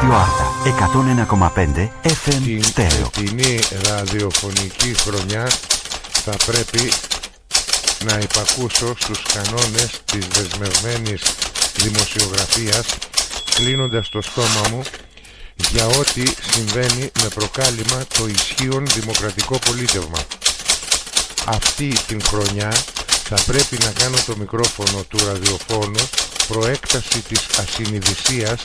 Ράδιο Άρτα 101,5 FM Την στέρεο. φετινή ραδιοφωνική χρονιά θα πρέπει να υπακούσω στους κανόνες της δεσμευμένης δημοσιογραφίας κλείνοντας το στόμα μου για ό,τι συμβαίνει με προκάλημα το ισχύον δημοκρατικό πολίτευμα. Αυτή την χρονιά θα πρέπει να κάνω το μικρόφωνο του ραδιοφώνου προέκταση της ασυνειδησίας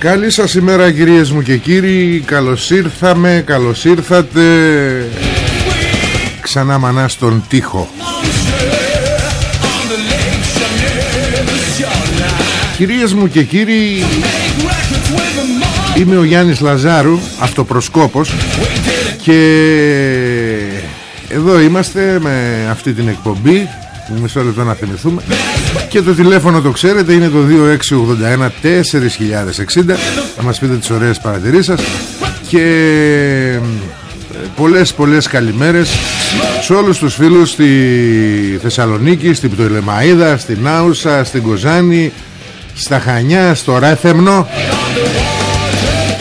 Καλή σας ημέρα κυρίες μου και κύριοι. Καλώς ήρθαμε, καλώς ήρθατε. Ξανά μανά στον τοίχο. Κυρίες μου και κύριοι Είμαι ο Γιάννης Λαζάρου Αυτοπροσκόπος Και εδώ είμαστε με αυτή την εκπομπή Μισό λεπτό να θυμηθούμε. Και το τηλέφωνο το ξέρετε είναι το 2681 4060 Θα μας πείτε τις ωραίες παρατηρήσεις σας. Και ε, πολλές πολλές καλημέρες Σε όλους τους φίλους στη Θεσσαλονίκη Στην Πτωλεμαΐδα, στην Άουσα, στην Κοζάνη Στα Χανιά, στο Ρέθεμνο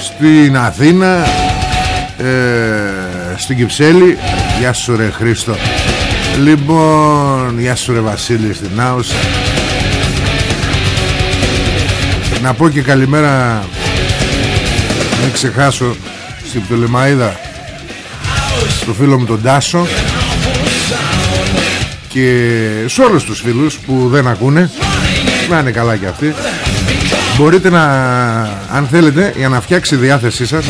Στην Αθήνα ε, Στην Κυψέλη. Γεια σου ρε Χρήστο Λοιπόν, γεια σου ρε Βασίλη στην Άουσα Να πω και καλημέρα Μην ξεχάσω Στην Πτολεμαίδα Στο φίλο μου τον Τάσο Και σε όλους τους φίλους που δεν ακούνε Να είναι καλά και αυτοί. Μπορείτε να, αν θέλετε, για να φτιάξει η διάθεσή σας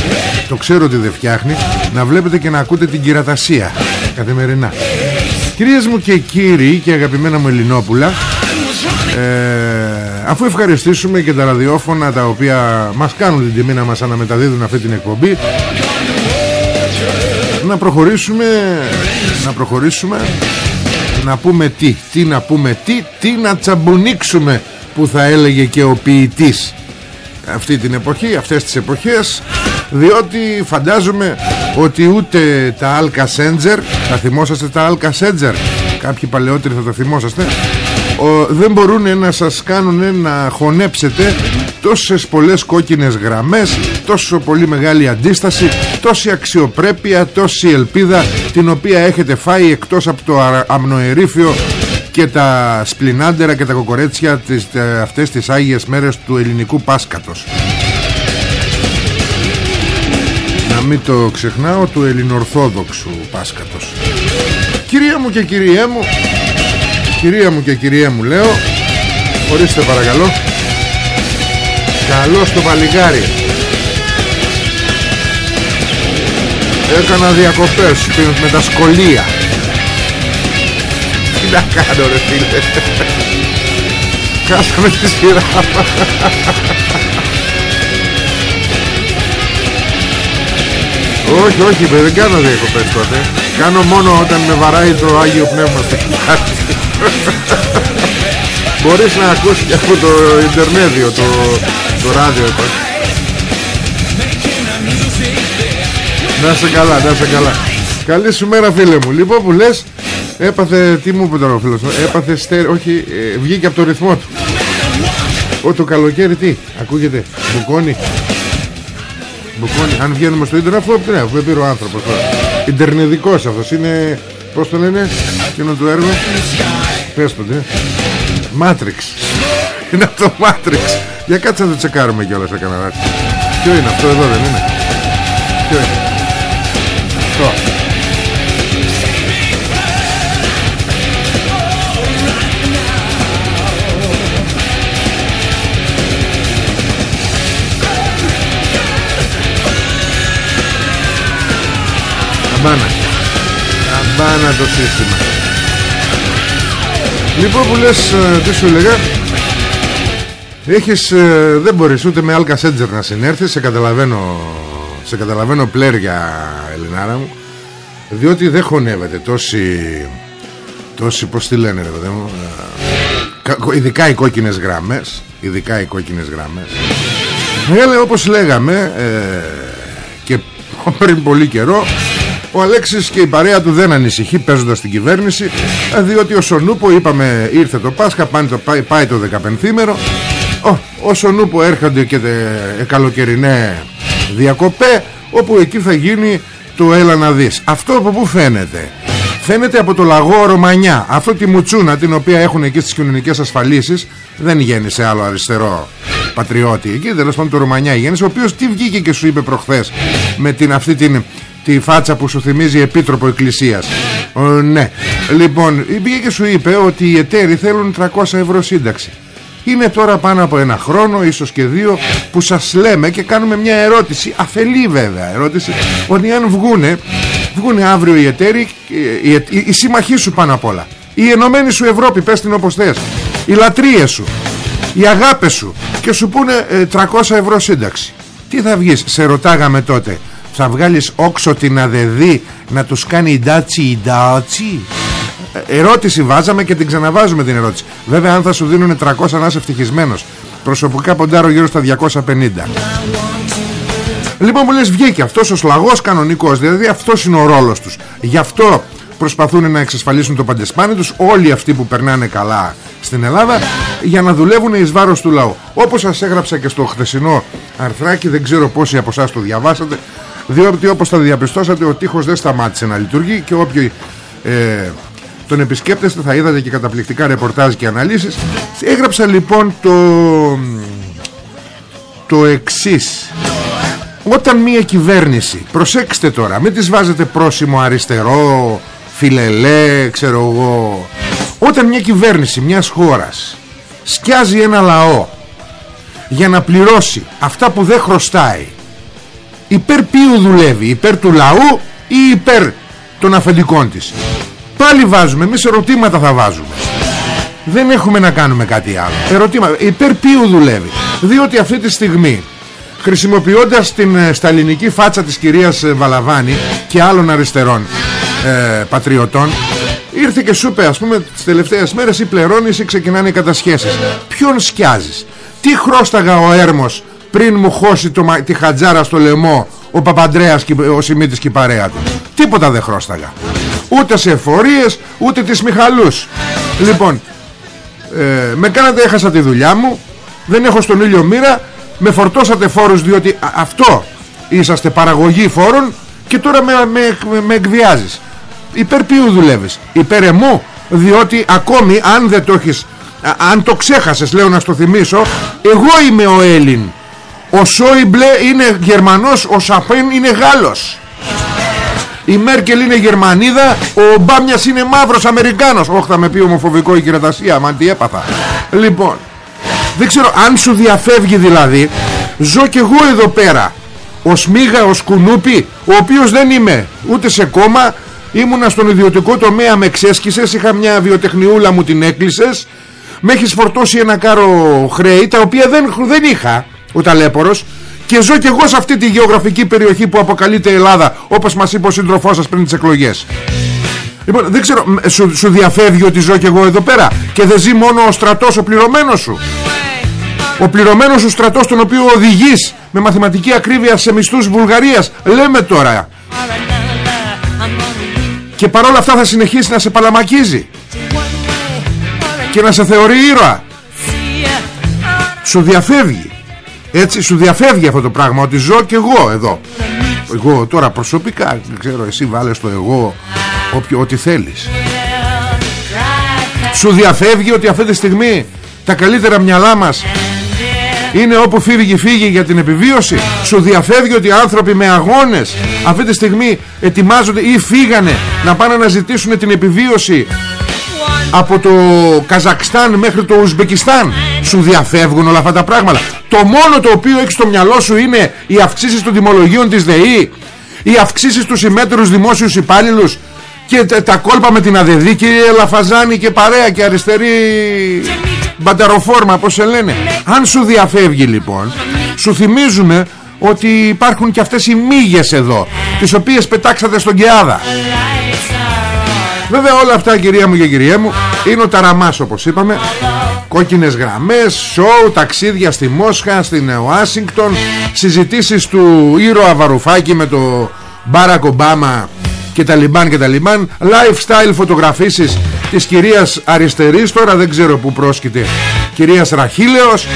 Το ξέρω ότι δεν φτιάχνει Να βλέπετε και να ακούτε την κυρατασία Καθημερινά Κυρίες μου και κύριοι και αγαπημένα μου Ελληνόπουλα ε, Αφού ευχαριστήσουμε και τα ραδιόφωνα τα οποία μας κάνουν την τιμή να μας αναμεταδίδουν αυτή την εκπομπή Να προχωρήσουμε Να προχωρήσουμε Να πούμε τι Τι να πούμε τι Τι να τσαμπουνίξουμε Που θα έλεγε και ο ποιητής Αυτή την εποχή Αυτές τις εποχές διότι φαντάζομαι ότι ούτε τα Alka Σέντζερ θα θυμόσαστε τα Alka Σέντζερ κάποιοι παλαιότεροι θα τα θυμόσαστε. Ο, δεν μπορούν να σας κάνουν να χωνέψετε τόσες πολλές κόκκινες γραμμές τόσο πολύ μεγάλη αντίσταση τόση αξιοπρέπεια, τόση ελπίδα την οποία έχετε φάει εκτός από το αμνοερήφιο και τα σπλινάντερα και τα κοκορέτσια τις, αυτές τις Άγιες μέρες του ελληνικού Πάσκατος να μην το ξεχνάω του ελληνορθόδοξου Πάσκατος. Κυρία μου και κυριέ μου Κυρία μου και κυριέ μου λέω Ορίστε παρακαλώ. Καλό στο παλικάρι. Έκανα διακοπές με τα σκολία Τι να κάνω ρε φίλε. Κάσαμε τη σειρά Όχι, όχι, δεν κάνω διακοπές τότε. Κάνω μόνο όταν με βαράει το Άγιο Πνεύμα στο κεφάλι. Μπορείς να ακούσεις και από το Ιντερνέδιο, το, το ράδιο υπάρχει. Να σε καλά, να σε καλά. Καλή σου μέρα φίλε μου. Λοιπόν που λες, έπαθε, τι μου είπε τώρα ο φίλος έπαθε στέρ, όχι, ε, βγήκε από το ρυθμό του. Ό, το καλοκαίρι τι, ακούγεται, μπουκώνει. Μπουκώνει. Αν βγαίνουμε στο ίντερνετ αφού ναι, αφού πήρε ο άνθρωπος τώρα. Ιντερνετικός αυτός είναι Πώς το λένε Εκείνο το έργο Πες το τι Matrix Είναι αυτό Matrix Για κάτσε να το τσεκάρουμε κιόλας σε κανένα. Ποιο είναι αυτό εδώ δεν είναι. Ποιο είναι. Αυτό Καμπάνα. Καμπάνα το σύστημα. Λοιπόν που λες ε, τι σου έλεγα; Έχεις ε, Δεν μπορείς ούτε με Alka Σέντζερ να συνέρθεις Σε καταλαβαίνω Σε καταλαβαίνω πλέρια Ελληνάρα μου Διότι δεν χωνεύεται τόση Τόση πως τη λένε ρε παιδί μου ε, Ειδικά οι κόκκινες γραμμές Ειδικά οι κόκκινες γραμμές. Μεγάλε όπως λέγαμε ε, Και πριν πολύ καιρό ο Αλέξης και η παρέα του δεν ανησυχεί παίζοντας την κυβέρνηση ε, διότι ο Σονούπο είπαμε ήρθε το Πάσχα πάει το, πάει, πάει το 15 ο, ο Σονούπο έρχονται και δε, ε, καλοκαιρινέ διακοπές όπου εκεί θα γίνει το έλα να δεις αυτό από πού φαίνεται; Φαίνεται από το λαγό Ρωμανιά. Αυτό τη μουτσούνα την οποία έχουν εκεί στις κοινωνικές ασφαλίσεις δεν γέννησε άλλο αριστερό πατριώτη. Εκεί τέλος πάντων το Ρωμανιά γέννησε ο οποίος τι βγήκε και σου είπε προχθές με την, αυτή την τη φάτσα που σου θυμίζει επίτροπο εκκλησίας. Ο, ναι. Λοιπόν πήγε και σου είπε ότι οι εταίροι θέλουν 300 ευρώ σύνταξη. Είναι τώρα πάνω από ένα χρόνο ίσως και δύο που σας λέμε και κάνουμε μια ερώτηση αφελή βέβαια ερώτηση ότι αν βγούνε βγούνε αύριο οι εταίροι οι, οι, οι, οι σύμμαχοί σου πάνω απ' όλα. Η ενωμένη σου Ευρώπη πες την όπως θες. Οι λατρείες σου οι αγάπες σου. Και σου πούνε 300 ε, ευρώ σύνταξη. Τι θα βγεις σε ρωτάγαμε τότε θα βγάλεις όξο την αδεδή να τους κάνει η ντάτσι η ντάτσι; Ε, ερώτηση βάζαμε και την ξαναβάζουμε την ερώτηση. Βέβαια αν θα σου δίνουν 300 να είσαι ευτυχισμένος. Προσωπικά ποντάρω γύρω στα 250 Λοιπόν μου λες βγήκε αυτός ο σλαγός κανονικός Δηλαδή αυτός είναι ο ρόλος τους. Γι' αυτό προσπαθούν να εξασφαλίσουν το παντεσπάνι τους Όλοι αυτοί που περνάνε καλά στην Ελλάδα Για να δουλεύουν εις βάρος του λαού. Όπως σας έγραψα και στο χθεσινό αρθράκι Δεν ξέρω πόσοι από εσάς το διαβάσατε διότι όπως θα διαπιστώσατε ο τείχος δεν σταμάτησε να λειτουργεί και όποιοι ε, τον επισκέπτεστε θα είδατε και καταπληκτικά ρεπορτάζ και αναλύσεις. Έγραψα λοιπόν το το εξής. Όταν μια κυβέρνηση προσέξτε τώρα μην τις βάζετε πρόσημο αριστερό φιλελέ ξέρω εγώ. Όταν μια κυβέρνηση μιας χώρας σκιάζει ένα λαό για να πληρώσει αυτά που δεν χρωστάει υπέρ ποιου δουλεύει υπέρ του λαού ή υπέρ των αφεντικών της; Πάλι βάζουμε εμείς ερωτήματα θα βάζουμε. Δεν έχουμε να κάνουμε κάτι άλλο. Ερωτήματα υπέρ ποιου δουλεύει; Διότι αυτή τη στιγμή χρησιμοποιώντας την ε, σταλινική φάτσα της κυρίας ε, Βαλαβάνη και άλλων αριστερών ε, πατριωτών ήρθε και σου είπε ας πούμε τις τελευταίες μέρες ή πληρώνεις ή ξεκινάνε οι κατασχέσεις. Ποιον σκιάζεις; Τι χρώσταγα ο Έρμος πριν μου χώσει το, τη χατζάρα στο λαιμό ο Παπαντρέας και ο Σιμίτης και η παρέα του. Τίποτα δεν χρώσταγα. Ούτε σε εφορίες ούτε τις Μιχαλούς. Λοιπόν ε, με κάνατε έχασα τη δουλειά μου δεν έχω στον ήλιο μοίρα με φορτώσατε φόρους διότι αυτό είσαστε παραγωγή φόρων και τώρα με, με, με εκβιάζεις. Υπέρ ποιου δουλεύεις; Υπέρ εμού; Διότι ακόμη αν δεν το έχεις αν το ξέχασες λέω να στο θυμίσω εγώ είμαι ο Έλλην ο Σόιμπλε είναι Γερμανός Ο Σαπέν είναι Γάλλος. Η Μέρκελ είναι Γερμανίδα Ο Μπάμιας είναι μαύρος Αμερικάνος. Όχι θα με πει ομοφοβικό η κυρατασία Μα τι έπαθα. Λοιπόν Δεν ξέρω αν σου διαφεύγει δηλαδή Ζω κι εγώ εδώ πέρα. Ο Σμίγα, ο Σκουνούπι Ο οποίος δεν είμαι ούτε σε κόμμα Ήμουνα στον ιδιωτικό τομέα με ξέσκισες Είχα μια βιοτεχνιούλα μου την έκλεισες. Με έχεις φορτώσει ένα κάρο χρέη Τα οποία δεν, δεν είχα ο ταλέπορος. Και ζω και εγώ σε αυτή τη γεωγραφική περιοχή που αποκαλείται Ελλάδα όπως μας είπε ο σύντροφός σας πριν τις εκλογές. Λοιπόν δεν ξέρω σου, σου διαφεύγει ότι ζω και εγώ εδώ πέρα και δεν ζει μόνο ο στρατός ο πληρωμένος σου. Ο πληρωμένος σου στρατός τον οποίο οδηγείς με μαθηματική ακρίβεια σε μισθούς Βουλγαρίας. Λέμε τώρα. Και παρόλα αυτά θα συνεχίσει να σε παλαμακίζει και να σε θεωρεί ήρωα. Σου διαφεύγει έτσι σου διαφεύγει αυτό το πράγμα Ότι ζω και εγώ εδώ. Εγώ τώρα προσωπικά Δεν ξέρω εσύ βάλες το εγώ όποιο, Ό,τι θέλεις. Σου διαφεύγει ότι αυτή τη στιγμή Τα καλύτερα μυαλά μας είναι όπου φύγει φύγει για την επιβίωση. Σου διαφεύγει ότι άνθρωποι με αγώνες Αυτή τη στιγμή ετοιμάζονται ή φύγανε Να πάνε να ζητήσουν την επιβίωση Από το Καζακστάν μέχρι το Ουσμπεκιστάν Σου διαφεύγουν όλα αυτά τα πράγματα. Το μόνο το οποίο έχεις στο μυαλό σου είναι οι αυξήσεις των τιμολογίων της ΔΕΗ οι αυξήσεις στους συμμέτρους δημόσιους υπάλληλους και τα κόλπα με την ΑΔΕΔΗ κύριε Λαφαζάνη και παρέα και αριστερή μπαντεροφόρμα πως σε λένε. Αν σου διαφεύγει λοιπόν σου θυμίζουμε ότι υπάρχουν και αυτές οι μύγες εδώ τις οποίες πετάξατε στον Κεάδα. Βέβαια όλα αυτά κυρία μου και κυρία μου Είναι ο ταραμάς όπως είπαμε Κόκκινες γραμμές Σοου, ταξίδια στη Μόσχα Στην Ουάσιγκτον Συζητήσεις του ήρωα Βαρουφάκη Με το Μπάρακ Ομπάμα Και τα λιμπάν και τα λιμπάν Lifestyle φωτογραφίσεις Της κυρίας Αριστερής Τώρα δεν ξέρω που πρόσκειται Κυρίας Ραχίλεως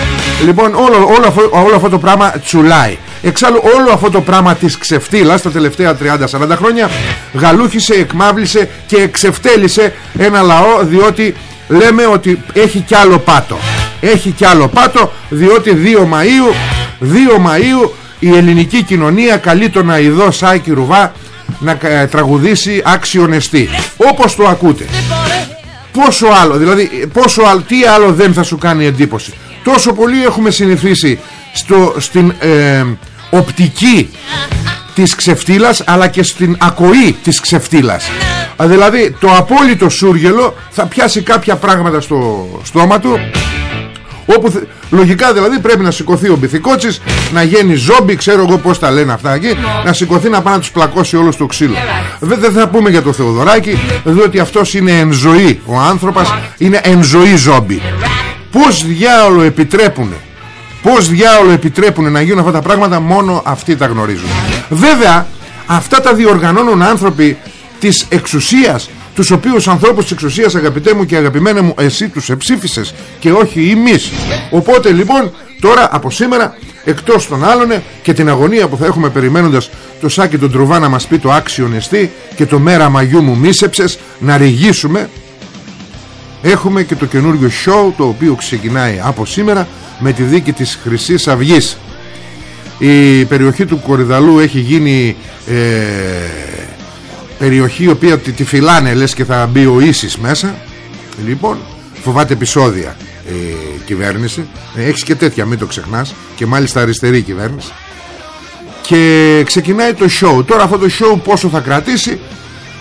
Λοιπόν όλο, όλο, όλο, όλο αυτό το πράγμα τσουλάει. Εξάλλου όλο αυτό το πράγμα της ξεφτύλας τα τελευταία 30-40 χρόνια γαλούχησε, εκμάβλησε και εξευτέλισε ένα λαό διότι λέμε ότι έχει κι άλλο πάτο. Έχει κι άλλο πάτο διότι 2 Μαΐου, 2 Μαΐου η ελληνική κοινωνία καλεί τον Αιδό Σάκη Ρουβά να τραγουδήσει άξιον εστί. Όπως το ακούτε. Πόσο άλλο, δηλαδή πόσο άλλο, τι άλλο δεν θα σου κάνει εντύπωση. Τόσο πολύ έχουμε συνηθίσει στο, στην ε, οπτική της ξεφτύλας αλλά και στην ακοή της ξεφτύλας δηλαδή το απόλυτο σούργελο θα πιάσει κάποια πράγματα στο στόμα του όπου λογικά δηλαδή πρέπει να σηκωθεί ο Μπιθικότσης να γίνει ζόμπι ξέρω εγώ πως τα λένε αυτά εκεί να σηκωθεί να πάει να τους πλακώσει όλο το ξύλο. Δεν θα πούμε για το Θεοδωράκι διότι αυτός είναι εν ζωή ο άνθρωπος είναι εν ζωή ζόμπι. Πως διάολο επιτρέπουν Πώς διάολο επιτρέπουν να γίνουν αυτά τα πράγματα Μόνο αυτοί τα γνωρίζουν. Βέβαια αυτά τα διοργανώνουν άνθρωποι Της εξουσίας Τους οποίους ανθρώπους της εξουσίας αγαπητέ μου και αγαπημένε μου Εσύ τους εψήφισες και όχι εμείς Οπότε λοιπόν τώρα από σήμερα Εκτός των άλλων και την αγωνία που θα έχουμε περιμένοντας Το σάκι τον Τρουβά να μας πει το άξιο νεστή Και το μέρα μαγιού μου μίσεψες Να ρηγήσουμε Έχουμε και το καινούριο show το οποίο ξεκινάει από σήμερα με τη δίκη της χρυσής αυγής. η περιοχή του Κορυδαλού έχει γίνει ε, περιοχή η οποία τη, τη φυλάνε λες και θα μπει ο Ίσης μέσα. Λοιπόν φοβάται επεισόδια η κυβέρνηση. Ε, έχεις και τέτοια μην το ξεχνάς. Και μάλιστα αριστερή κυβέρνηση. Και ξεκινάει το show. Τώρα αυτό το show πόσο θα κρατήσει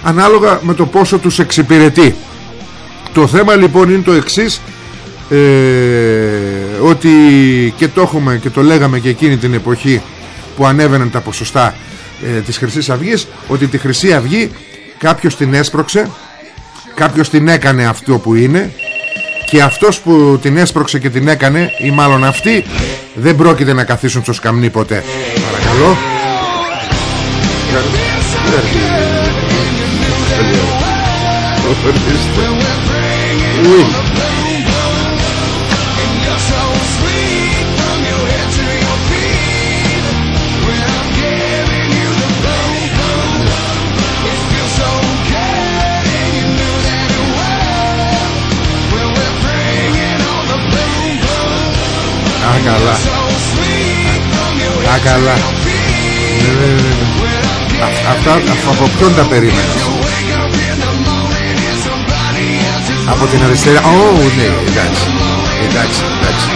ανάλογα με το πόσο τους εξυπηρετεί. Το θέμα λοιπόν είναι το εξής. Ε, ότι και το έχουμε και το λέγαμε και εκείνη την εποχή που ανέβαιναν τα ποσοστά ε, της Χρυσής Αυγής ότι τη Χρυσή Αυγή κάποιος την έσπρωξε κάποιος την έκανε αυτό που είναι και αυτός που την έσπρωξε και την έκανε ή μάλλον αυτοί δεν πρόκειται να καθίσουν στο σκαμνί ποτέ. Παρακαλώ καλά. Α, καλά. Ναι, ναι, ναι, Αυτά από ποιον τα περίμενες; Από την αριστερά. Ω, ναι, εντάξει. Εντάξει, εντάξει.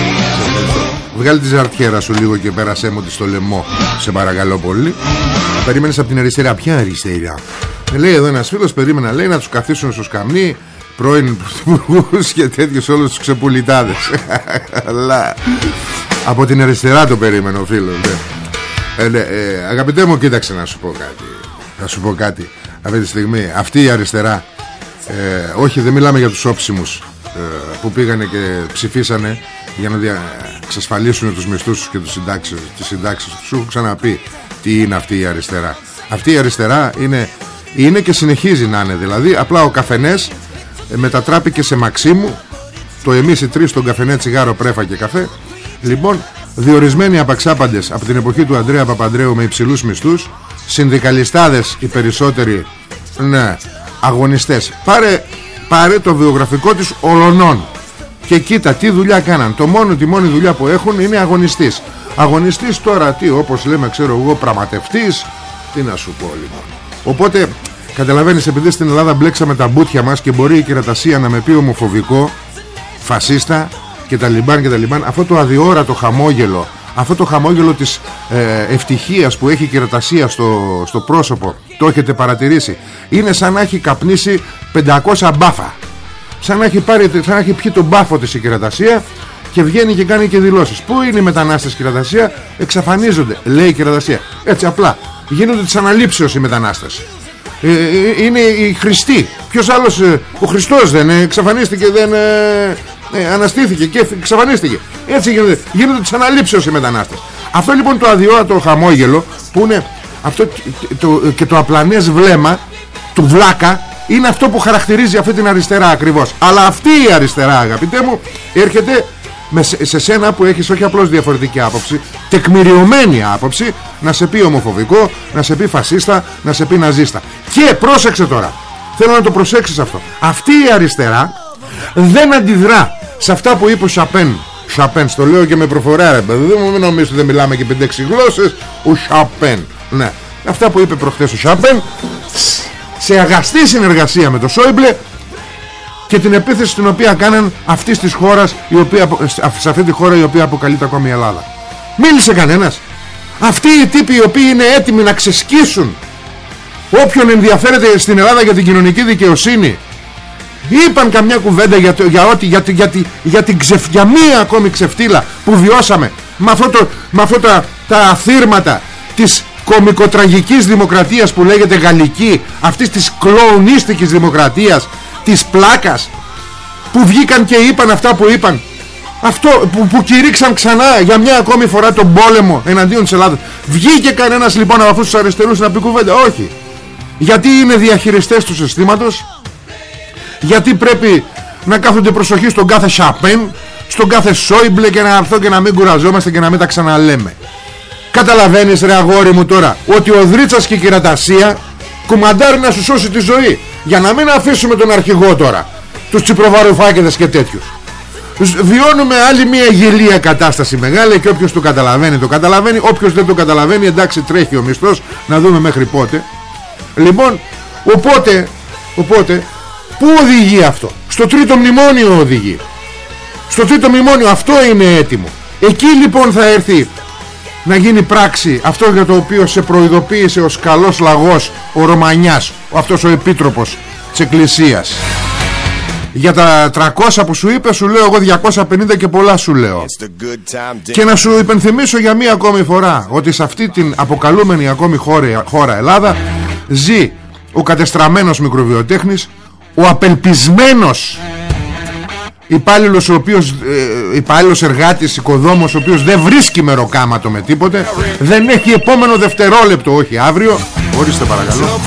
Βγάλει τη ζαρτιέρα σου λίγο και πέρασέ μου τη στο λαιμό. Σε παρακαλώ πολύ. Περίμενες από την αριστερά. Ποια αριστερά; Λέει εδώ ένας φίλος περίμενα λέει να τους καθίσουν στο σκαμνί πρώην πρωθυπουργούς και τέτοιους όλους τους ξεπουλιτάδες αλλά από την αριστερά το περίμενε ο φίλος ναι. Ε, ναι, ε, αγαπητέ μου κοίταξε να σου πω κάτι. Να σου πω κάτι. Αυτή τη στιγμή αυτή η αριστερά ε, όχι δεν μιλάμε για τους όψιμους ε, που πήγανε και ψηφίσανε για να δια, εξασφαλίσουν τους μισθούς τους και τους συντάξεις, τις συντάξεις τους. Σου έχω ξαναπεί τι είναι αυτή η αριστερά. Αυτή η αριστερά είναι, είναι και συνεχίζει να είναι. Δηλαδή απλά ο καφενές ε, μετατράπηκε σε Μαξίμου το εμείς οι τρεις τον καφενέ τσιγάρο πρέφα και καφέ λοιπόν διορισμένοι απαξάπαντες από την εποχή του Αντρέα Παπαντρέου με υψηλούς μισθούς συνδικαλιστάδες οι περισσότεροι ναι, αγωνιστές. Πάρε, πάρε το βιογραφικό της ολονών και κοίτα τι δουλειά κάναν. Το μόνο, τη μόνη δουλειά που έχουν είναι αγωνιστής. Αγωνιστής τώρα τι όπως λέμε ξέρω εγώ πραγματευτής. Τι να σου πω λοιπόν. Οπότε Καταλαβαίνεις επειδή στην Ελλάδα μπλέξαμε τα μπούτια μας και μπορεί η κερατασία να με πει ομοφοβικό, φασίστα και τα λιμπάν και τα λιμπάν αυτό το αδιόρατο χαμόγελο αυτό το χαμόγελο της ε, ευτυχίας που έχει η κερατασία στο, στο πρόσωπο το έχετε παρατηρήσει. Είναι σαν να έχει καπνίσει 500 μπάφα. Σαν να έχει, πάρει, σαν να έχει πιει τον μπάφο της η κερατασία και βγαίνει και κάνει και δηλώσεις. Πού είναι οι μετανάστες κερατασία; Εξαφανίζονται λέει η κερατασία. Έτσι απλά γίνονται τις αναλήψεως οι μετανάστες. Ε, ε, είναι οι Χριστοί. Ποιος άλλος ε, ο Χριστός δεν εξαφανίστηκε δεν ε, αναστήθηκε και εξαφανίστηκε έτσι γίνονται, γίνονται τις αναλήψεως οι μετανάστες. Αυτό λοιπόν το αδιόρατο χαμόγελο που είναι αυτό το, και το απλανές βλέμμα του βλάκα είναι αυτό που χαρακτηρίζει αυτή την αριστερά ακριβώς. Αλλά αυτή η αριστερά αγαπητέ μου έρχεται με, σε σένα που έχεις όχι απλώς διαφορετική άποψη τεκμηριωμένη άποψη να σε πει ομοφοβικό να σε πει φασίστα να σε πει ναζίστα. Και πρόσεξε τώρα. Θέλω να το προσέξεις αυτό. Αυτή η αριστερά δεν αντιδρά σε αυτά που είπε ο Σαπέν Σαπέν στο λέω και με προφορά ρε παιδί μου μην νομίζω ότι δεν μιλάμε και 5-6 γλώσσες. Ο Σαπέν ναι. Αυτά που είπε προχθές ο Σαπέν σε αγαστή συνεργασία με το Σόιμπλε και την επίθεση την οποία κάναν αυτή της χώρας η οποία, σε αυτή τη χώρα η οποία αποκαλείται ακόμη η Ελλάδα. Μίλησε κανένας. Αυτοί οι τύποι οι οποίοι είναι έτοιμοι να ξεσκίσουν όποιον ενδιαφέρεται στην Ελλάδα για την κοινωνική δικαιοσύνη είπαν καμιά κουβέντα για, το, για, ό,τι, για, για, για, την ξεφ, για μία ακόμη ξεφτύλα που βιώσαμε με, αυτό το, με αυτά τα, τα αθήρματα της κομικοτραγικής δημοκρατίας που λέγεται γαλλική αυτής της κλοουνίστικης δημοκρατίας της πλάκας που βγήκαν και είπαν αυτά που είπαν. Αυτό που, που κηρύξαν ξανά για μια ακόμη φορά τον πόλεμο εναντίον της Ελλάδας. Βγήκε κανένας λοιπόν από αυτούς τους αριστερούς να πει κουβέντα; Όχι. Γιατί είναι διαχειριστές του συστήματος; Γιατί πρέπει να κάθονται προσοχή στον κάθε Σαπέν στον κάθε Σόιμπλε και να έρθω και να μην κουραζόμαστε και να μην τα ξαναλέμε. Καταλαβαίνεις ρε αγόρι μου τώρα ότι ο Δρίτσας και η Κυρατασία κουμαντάρει να σου σώσει τη ζωή. Για να μην αφήσουμε τον αρχηγό τώρα τους τσιπροβαρουφάκεδες και τέτοιους. Βιώνουμε άλλη μια γελία κατάσταση μεγάλη και όποιος το καταλαβαίνει το καταλαβαίνει. Όποιος δεν το καταλαβαίνει εντάξει τρέχει ο μισθός να δούμε μέχρι πότε. Λοιπόν οπότε οπότε πού οδηγεί αυτό; Στο τρίτο μνημόνιο οδηγεί. Στο τρίτο μνημόνιο αυτό είναι έτοιμο. Εκεί λοιπόν θα έρθει να γίνει πράξη αυτό για το οποίο σε προειδοποίησε ο καλός λαγός ο Ρωμανιάς αυτός ο επίτροπος της Εκκλησίας. Για τα 300 που σου είπε σου λέω εγώ 250 και πολλά σου λέω. Και να σου υπενθυμίσω για μία ακόμη φορά ότι σε αυτή την αποκαλούμενη ακόμη χώρα, χώρα Ελλάδα ζει ο κατεστραμμένος μικροβιοτέχνης ο απελπισμένος υπάλληλος ο οποίος ε, υπάλληλος εργάτης οικοδόμος ο οποίος δεν βρίσκει μεροκάματο με τίποτε δεν έχει επόμενο δευτερόλεπτο όχι αύριο ορίστε παρακαλώ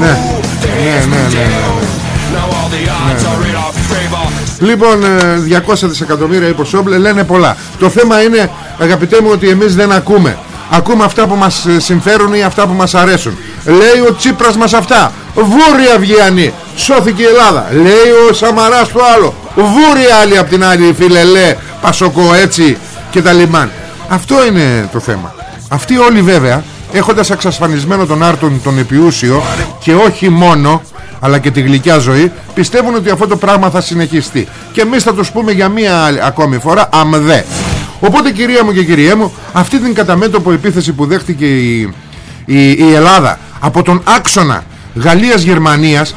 ναι. Ναι, ναι, ναι, ναι. Λοιπόν 200 δισεκατομμύρια υποσόμπλε λένε πολλά. Το θέμα είναι αγαπητέ μου ότι εμείς δεν ακούμε. Ακούμε αυτά που μας συμφέρουν ή αυτά που μας αρέσουν. Λέει ο Τσίπρας μας αυτά. Βούρια Αυγιανή Σώθηκε η Ελλάδα. Λέει ο Σαμαράς το άλλο. Βούρια άλλοι από την άλλη φίλε Λέ Πασοκό έτσι και τα λιμάν. Αυτό είναι το θέμα. Αυτοί όλοι βέβαια έχοντας εξασφανισμένο τον Άρτον τον επιούσιο και όχι μόνο αλλά και τη γλυκιά ζωή πιστεύουν ότι αυτό το πράγμα θα συνεχιστεί. Και εμείς θα τους πούμε για μία ακόμη φορά αμδέ οπότε κυρία μου και κυρία μου αυτή την καταμέτωπο επίθεση που δέχτηκε η, η, η Ελλάδα από τον άξονα Γαλλίας-Γερμανίας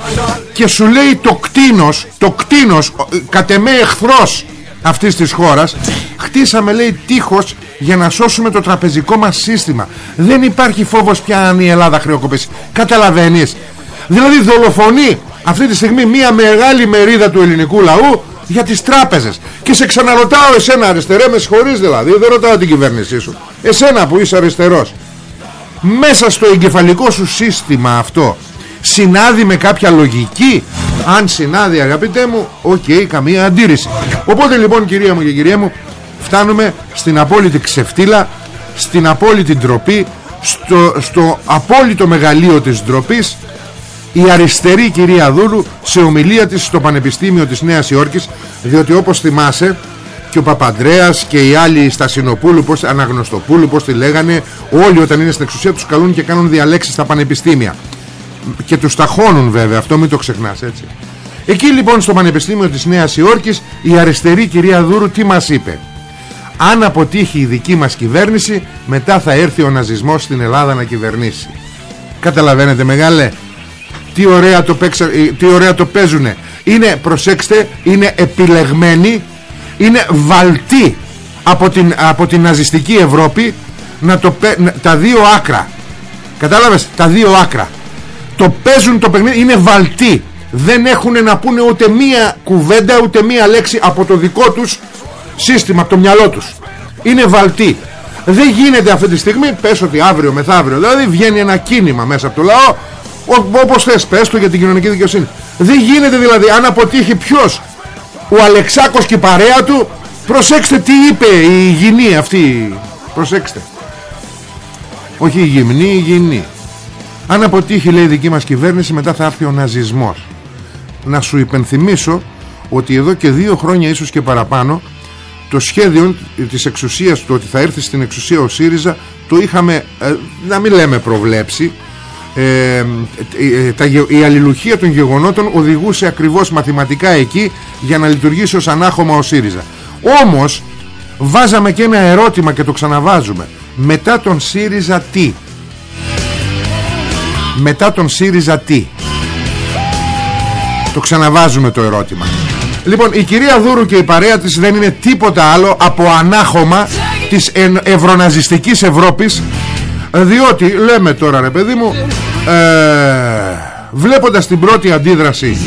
και σου λέει το κτίνος το κτίνος κατ' εμέ εχθρός αυτής της χώρας χτίσαμε λέει τείχος για να σώσουμε το τραπεζικό μας σύστημα. Δεν υπάρχει φόβος πια αν η Ελλάδα χρεοκοπήσει. Καταλαβαίνεις. Δηλαδή δολοφονεί αυτή τη στιγμή μια μεγάλη μερίδα του ελληνικού λαού για τις τράπεζες. Και σε ξαναρωτάω εσένα αριστερέ με συγχωρείς δηλαδή δεν ρωτάω την κυβέρνησή σου. Εσένα που είσαι αριστερός μέσα στο εγκεφαλικό σου σύστημα αυτό συνάδει με κάποια λογική; Αν συνάδει αγαπητέ μου OK okay, καμία αντίρρηση. Οπότε λοιπόν κυρία μου και κυρία μου φτάνουμε στην απόλυτη ξεφτίλα στην απόλυτη ντροπή στο, στο απόλυτο μεγαλείο της ντροπής η αριστερή κυρία Δούλου σε ομιλία της στο Πανεπιστήμιο της Νέας Υόρκης διότι όπως θυμάσαι και ο Παπαντρέας και οι άλλοι Στασινοπούλου, πώς, Αναγνωστοπούλου, πώς τη λέγανε όλοι όταν είναι στην εξουσία τους καλούν και κάνουν διαλέξεις στα πανεπιστήμια και τους ταχώνουν βέβαια αυτό μην το ξεχνάς έτσι. Εκεί λοιπόν στο Πανεπιστήμιο της Νέας Υόρκης η αριστερή κυρία Δούρου τι μας είπε; Αν αποτύχει η δική μας κυβέρνηση μετά θα έρθει ο ναζισμός στην Ελλάδα να κυβερνήσει καταλαβαίνετε μεγάλε τι ωραία το, παίξα, ε, τι ωραία το παίζουνε. Είναι προσέξτε είναι επιλεγμένοι είναι βαλτοί από την, από την ναζιστική Ευρώπη να το, τα δύο άκρα. Κατάλαβες τα δύο άκρα το παίζουν το παιχνίδι είναι βαλτοί. Δεν έχουν να πούνε ούτε μία κουβέντα ούτε μία λέξη από το δικό τους σύστημα από το μυαλό τους. Είναι βαλτοί. Δεν γίνεται αυτή τη στιγμή πες ότι αύριο μεθαύριο δηλαδή βγαίνει ένα κίνημα μέσα από το λαό όπως θες πες το για την κοινωνική δικαιοσύνη. Δεν γίνεται δηλαδή αν αποτύχει ποιος; Ο Αλεξάκος και η παρέα του. Προσέξτε τι είπε η γυνή αυτή. Προσέξτε. Όχι η γυμνή η γυνή αν αποτύχει λέει η δική μας κυβέρνηση μετά θα έρθει ο ναζισμός. Να σου υπενθυμίσω ότι εδώ και δύο χρόνια ίσως και παραπάνω το σχέδιο της εξουσίας του ότι θα έρθει στην εξουσία ο ΣΥΡΙΖΑ το είχαμε ε, να μην λέμε προβλέψει. Ε, ε, τα, η αλληλουχία των γεγονότων οδηγούσε ακριβώς μαθηματικά εκεί για να λειτουργήσει ως ανάχωμα ο ΣΥΡΙΖΑ. Όμως βάζαμε και ένα ερώτημα και το ξαναβάζουμε. Μετά τον ΣΥΡΙΖΑ τι; Μετά τον ΣΥΡΙΖΑ τι; Το ξαναβάζουμε το ερώτημα. Λοιπόν η κυρία Δούρου και η παρέα της δεν είναι τίποτα άλλο από ανάχωμα της ευρωναζιστικής Ευρώπης διότι λέμε τώρα ρε παιδί μου ε, βλέποντας την πρώτη αντίδραση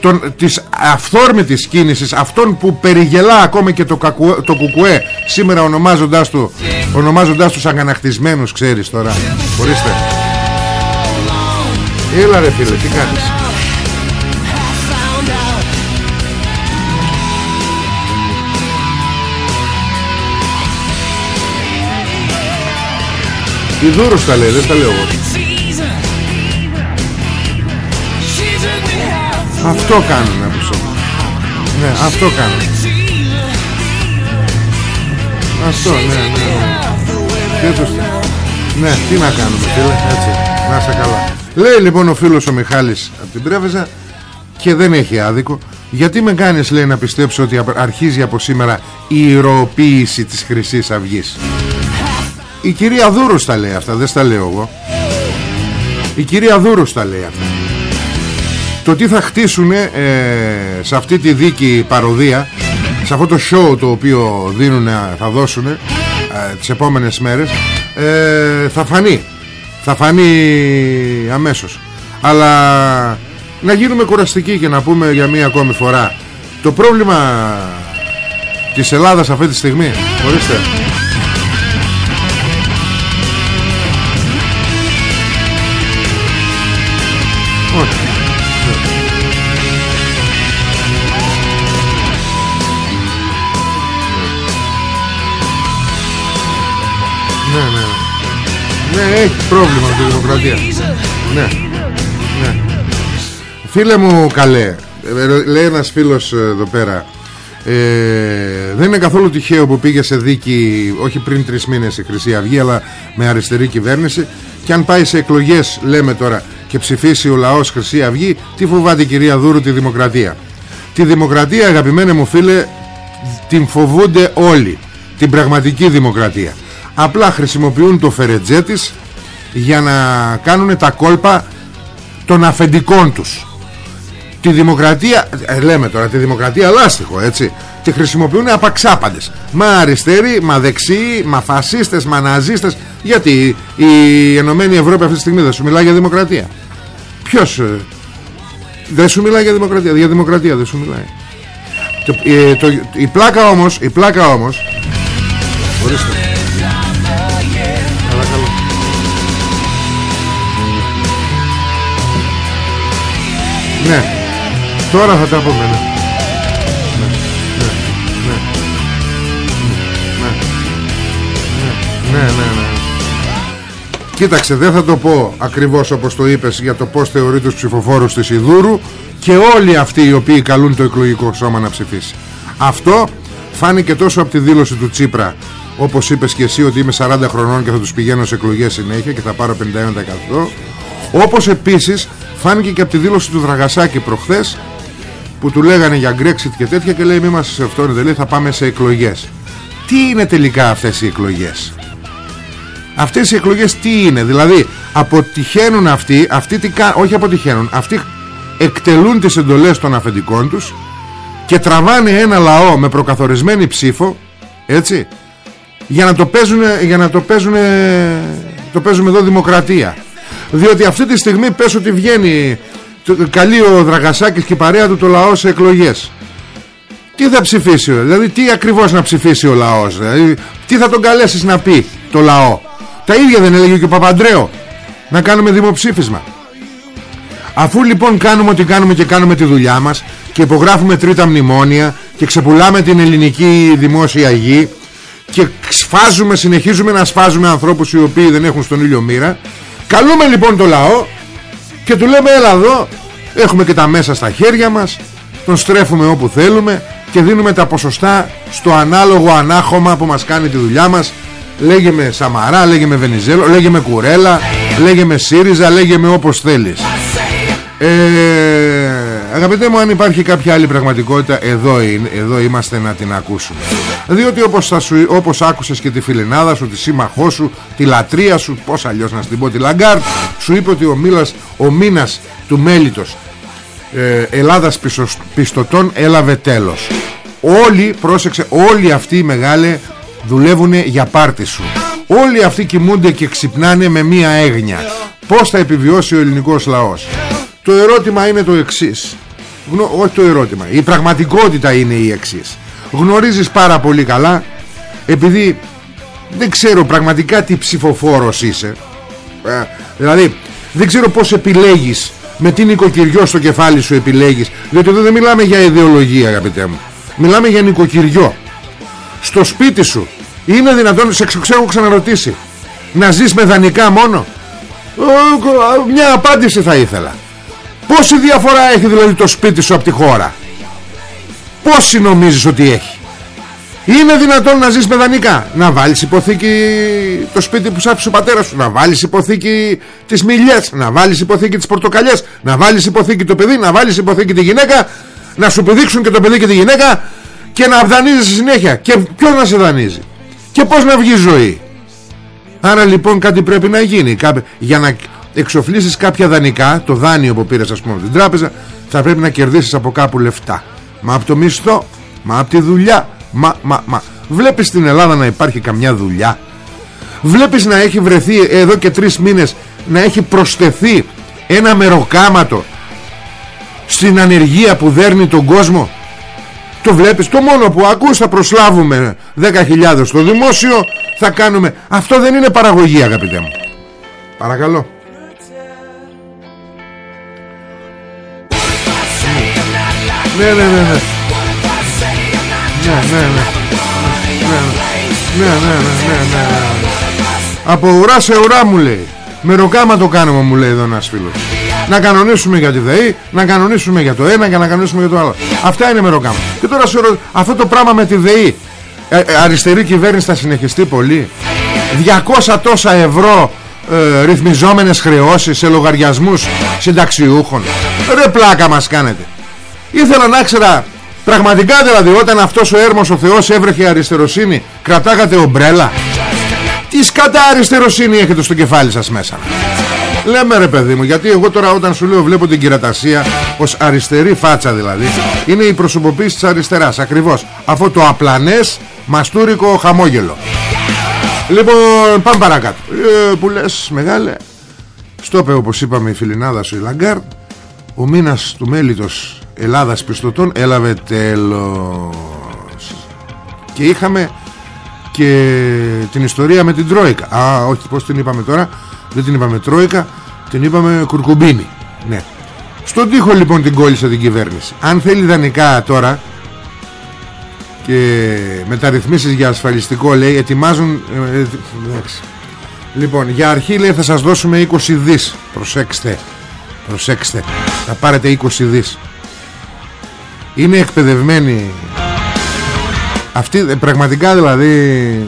των, της αυθόρμητης κίνησης αυτών που περιγελά ακόμα και το, κακουέ, το κουκουέ σήμερα ονομάζοντάς, του, ονομάζοντάς τους αγανακτισμένους ξέρεις τώρα. Ορίστε Έλα ρε φίλε τι κάνεις; Η Δούρος τα λέει, δεν τα λέω εγώ. Αυτό κάνουν Ναι, αυτό κάνουν. Αυτό, ναι, ναι, ναι. Ναι, τι να κάνουμε φίλε, έτσι, να είσαι καλά Λέει λοιπόν ο φίλος ο Μιχάλης από την Πρέβεζα και δεν έχει άδικο γιατί με κάνεις λέει να πιστέψω ότι αρχίζει από σήμερα η ηρωοποίηση της χρυσής Αυγής η κυρία Δούρους τα λέει αυτά Δεν στα λέω εγώ. Η κυρία Δούρους τα λέει αυτά. Το τι θα χτίσουν ε, Σε αυτή τη δίκη παροδία Σε αυτό το show το οποίο δίνουν, Θα δώσουν ε, Τις επόμενες μέρες ε, Θα φανεί Θα φανεί αμέσως. Αλλά να γίνουμε κουραστικοί και να πούμε για μία ακόμη φορά. Το πρόβλημα της Ελλάδας αυτή τη στιγμή Ορίστε ναι. Ναι, έχει πρόβλημα με τη δημοκρατία. Ναι. ναι. Φίλε μου καλέ, ε, λέει ένας φίλος ε, εδώ πέρα, ε, δεν είναι καθόλου τυχαίο που πήγε σε δίκη όχι πριν τρεις μήνες η Χρυσή Αυγή αλλά με αριστερή κυβέρνηση και αν πάει σε εκλογές λέμε τώρα και ψηφίσει ο λαός Χρυσή Αυγή τι φοβάται η κυρία Δούρου τη δημοκρατία; Τη δημοκρατία αγαπημένε μου φίλε την φοβούνται όλοι την πραγματική δημοκρατία απλά χρησιμοποιούν το φερετζέ της για να κάνουν τα κόλπα των αφεντικών τους. Τη δημοκρατία ε, λέμε τώρα τη δημοκρατία λάστιχο έτσι τη χρησιμοποιούν απαξάπαντες. Μα αριστεροί, μα δεξιοί, μα φασίστες, μα ναζίστες. Γιατί η Ενωμένη Ευρώπη αυτή τη στιγμή δεν σου μιλάει για δημοκρατία; Ποιος ε, δεν σου μιλάει για δημοκρατία για δημοκρατία δεν σου μιλάει. Το, ε, το, η πλάκα όμως η πλάκα όμως ορίστε Ναι. Τώρα θα τα πούμε, ναι. Ναι, ναι, ναι. Κοίταξε, δεν θα το πω ακριβώς όπως το είπες για το πώς θεωρεί τους ψηφοφόρους της Ιδούρου και όλοι αυτοί οι οποίοι καλούν το εκλογικό σώμα να ψηφίσει. Αυτό φάνηκε τόσο από τη δήλωση του Τσίπρα όπως είπες και εσύ ότι είμαι 40 χρονών και θα τους πηγαίνω σε εκλογές συνέχεια και θα πάρω 51% όπως επίσης φάνηκε και από τη δήλωση του Δραγασάκη προχθές που του λέγανε για Brexit και τέτοια και λέει μη μας αυτόνετε λέει θα πάμε σε εκλογές τι είναι τελικά αυτές οι εκλογές; Αυτές οι εκλογές τι είναι; Δηλαδή αποτυχαίνουν αυτοί, αυτοί τι κα... όχι αποτυχαίνουν αυτοί εκτελούν τις εντολές των αφεντικών τους και τραβάνε ένα λαό με προκαθορισμένη ψήφο έτσι για να το παίζουν για να το παίζουν το παίζουμε εδώ δημοκρατία διότι αυτή τη στιγμή πες ότι βγαίνει καλεί ο Δραγασάκης και η παρέα του το λαό σε εκλογές. Τι θα ψηφίσει δηλαδή τι ακριβώς να ψηφίσει ο λαός δηλαδή, τι θα τον καλέσεις να πει το λαό; Τα ίδια δεν έλεγε και ο Παπαντρέο να κάνουμε δημοψήφισμα. Αφού λοιπόν κάνουμε ό,τι κάνουμε και κάνουμε τη δουλειά μας και υπογράφουμε τρίτα μνημόνια και ξεπουλάμε την ελληνική δημόσια γη και σφάζουμε, συνεχίζουμε να σφάζουμε ανθρώπους οι οποίοι δεν έχουν στον ήλιο μοίρα καλούμε λοιπόν το λαό και του λέμε έλα εδώ έχουμε και τα μέσα στα χέρια μας τον στρέφουμε όπου θέλουμε και δίνουμε τα ποσοστά στο ανάλογο ανάχωμα που μας κάνει τη δουλειά μας. Λέγε με Σαμαρά, λέγε με Βενιζέλο λέγε με Κουρέλα, λέγε με ΣΥΡΙΖΑ λέγε με όπως θέλεις ε, αγαπητέ μου αν υπάρχει κάποια άλλη πραγματικότητα εδώ, είναι, εδώ είμαστε να την ακούσουμε διότι όπως, θα σου, όπως άκουσες και τη φιλενάδα σου τη σύμμαχό σου τη λατρεία σου πως αλλιώς να στην πω τη Λαγκάρντ σου είπε ότι ο, Μίλας, ο μήνας του μέλιτος ε, Ελλάδας πιστωτών έλαβε τέλος. Όλοι πρόσεξε όλοι αυτοί οι μεγάλοι δουλεύουν για πάρτι σου. Όλοι αυτοί κοιμούνται και ξυπνάνε με μία έγνοια. Πως θα επιβιώσει ο ελληνικός λαός; Το ερώτημα είναι το εξής. Γνω... όχι το ερώτημα. Η πραγματικότητα είναι η εξής γνωρίζεις πάρα πολύ καλά επειδή δεν ξέρω πραγματικά τι ψηφοφόρος είσαι. Ε, δηλαδή δεν ξέρω πως επιλέγεις με τι νοικοκυριό στο κεφάλι σου επιλέγεις. Διότι εδώ δεν μιλάμε για ιδεολογία αγαπητέ μου. Μιλάμε για νοικοκυριό. Στο σπίτι σου είναι δυνατόν σε ξέρω ξαναρωτήσει να ζεις με δανεικά μόνο; Μια απάντηση θα ήθελα. Πόση διαφορά έχει δηλαδή το σπίτι σου από τη χώρα; Πόση νομίζεις ότι έχει; Είναι δυνατόν να ζεις με δανεικά Να βάλεις υποθήκη το σπίτι που σ' ο πατέρας σου Να βάλεις υποθήκη τις μιλιές Να βάλεις υποθήκη τις πορτοκαλιές Να βάλεις υποθήκη το παιδί Να βάλεις υποθήκη τη γυναίκα Να σου πηδήξουν και το παιδί και τη γυναίκα Και να δανείζεις συνέχεια. Και ποιος να σε δανείζει; Και πώς να βγει ζωή; Άρα λοιπόν κάτι πρέπει να γίνει. Για να εξοφλήσεις κάποια δανεικά το δάνειο που πήρες ας πούμε από την τράπεζα θα πρέπει να κερδίσεις από κάπου λεφτά μα από το μισθό μα από τη δουλειά. Μα, μα, μα. Βλέπεις στην Ελλάδα να υπάρχει καμιά δουλειά; Βλέπεις να έχει βρεθεί εδώ και τρεις μήνες να έχει προσθεθεί ένα μεροκάματο στην ανεργία που δέρνει τον κόσμο; Το βλέπεις; Το μόνο που ακούς θα προσλάβουμε 10.000 στο δημόσιο θα κάνουμε. Αυτό δεν είναι παραγωγή αγαπητέ μου. Παρακαλώ Ναι, ναι, ναι, ναι. Ναι, ναι, ναι. Ναι, ναι, ναι, ναι, Από ουρά σε ουρά μου λέει. Μεροκάμα το κάνουμε μου λέει εδώ ένας φίλος. Να κανονίσουμε για τη ΔΕΗ, να κανονίσουμε για το ένα και να κανονίσουμε για το άλλο. Αυτά είναι μεροκάμα. Και τώρα σε ρωτώ, αυτό το πράγμα με τη ΔΕΗ, ε, αριστερή κυβέρνηση θα συνεχιστεί πολύ. 200 τόσα ευρώ ε, ρυθμιζόμενες χρεώσεις σε λογαριασμούς συνταξιούχων. Ρε πλάκα μας κάνετε. Ήθελα να ξέρα Πραγματικά δηλαδή όταν αυτός ο έρμος ο Θεός έβρεχε αριστεροσύνη Κρατάγατε ομπρέλα. Τι σκατά αριστεροσύνη έχετε στο κεφάλι σας μέσα. Λέμε ρε παιδί μου Γιατί εγώ τώρα όταν σου λέω βλέπω την κυρα-Τασία Ως αριστερή φάτσα δηλαδή Είναι η προσωποποίηση της αριστεράς Ακριβώς. Αυτό το απλανές μαστούρικο χαμόγελο. Λοιπόν πάμε παρακάτω. Ε, Που λες μεγάλε Στο 'πε όπως είπαμε η φιλενάδα σου η Λαγκάρντ Ο μήνας του μέλιτος Ελλάδας πιστωτών έλαβε τέλος. Και είχαμε και την ιστορία με την Τρόικα. Α όχι πως την είπαμε τώρα; Δεν την είπαμε Τρόικα την είπαμε Κουρκουμπίνη. Ναι. στον τοίχο λοιπόν την κόλλησε την κυβέρνηση. Αν θέλει δανεικά τώρα και μεταρρυθμίσεις για ασφαλιστικό λέει ετοιμάζουν ε, ε, λοιπόν για αρχή λέει θα σας δώσουμε 20 δις. Προσέξτε προσέξτε. Θα πάρετε 20 δις είναι εκπαιδευμένοι αυτοί ε, πραγματικά δηλαδή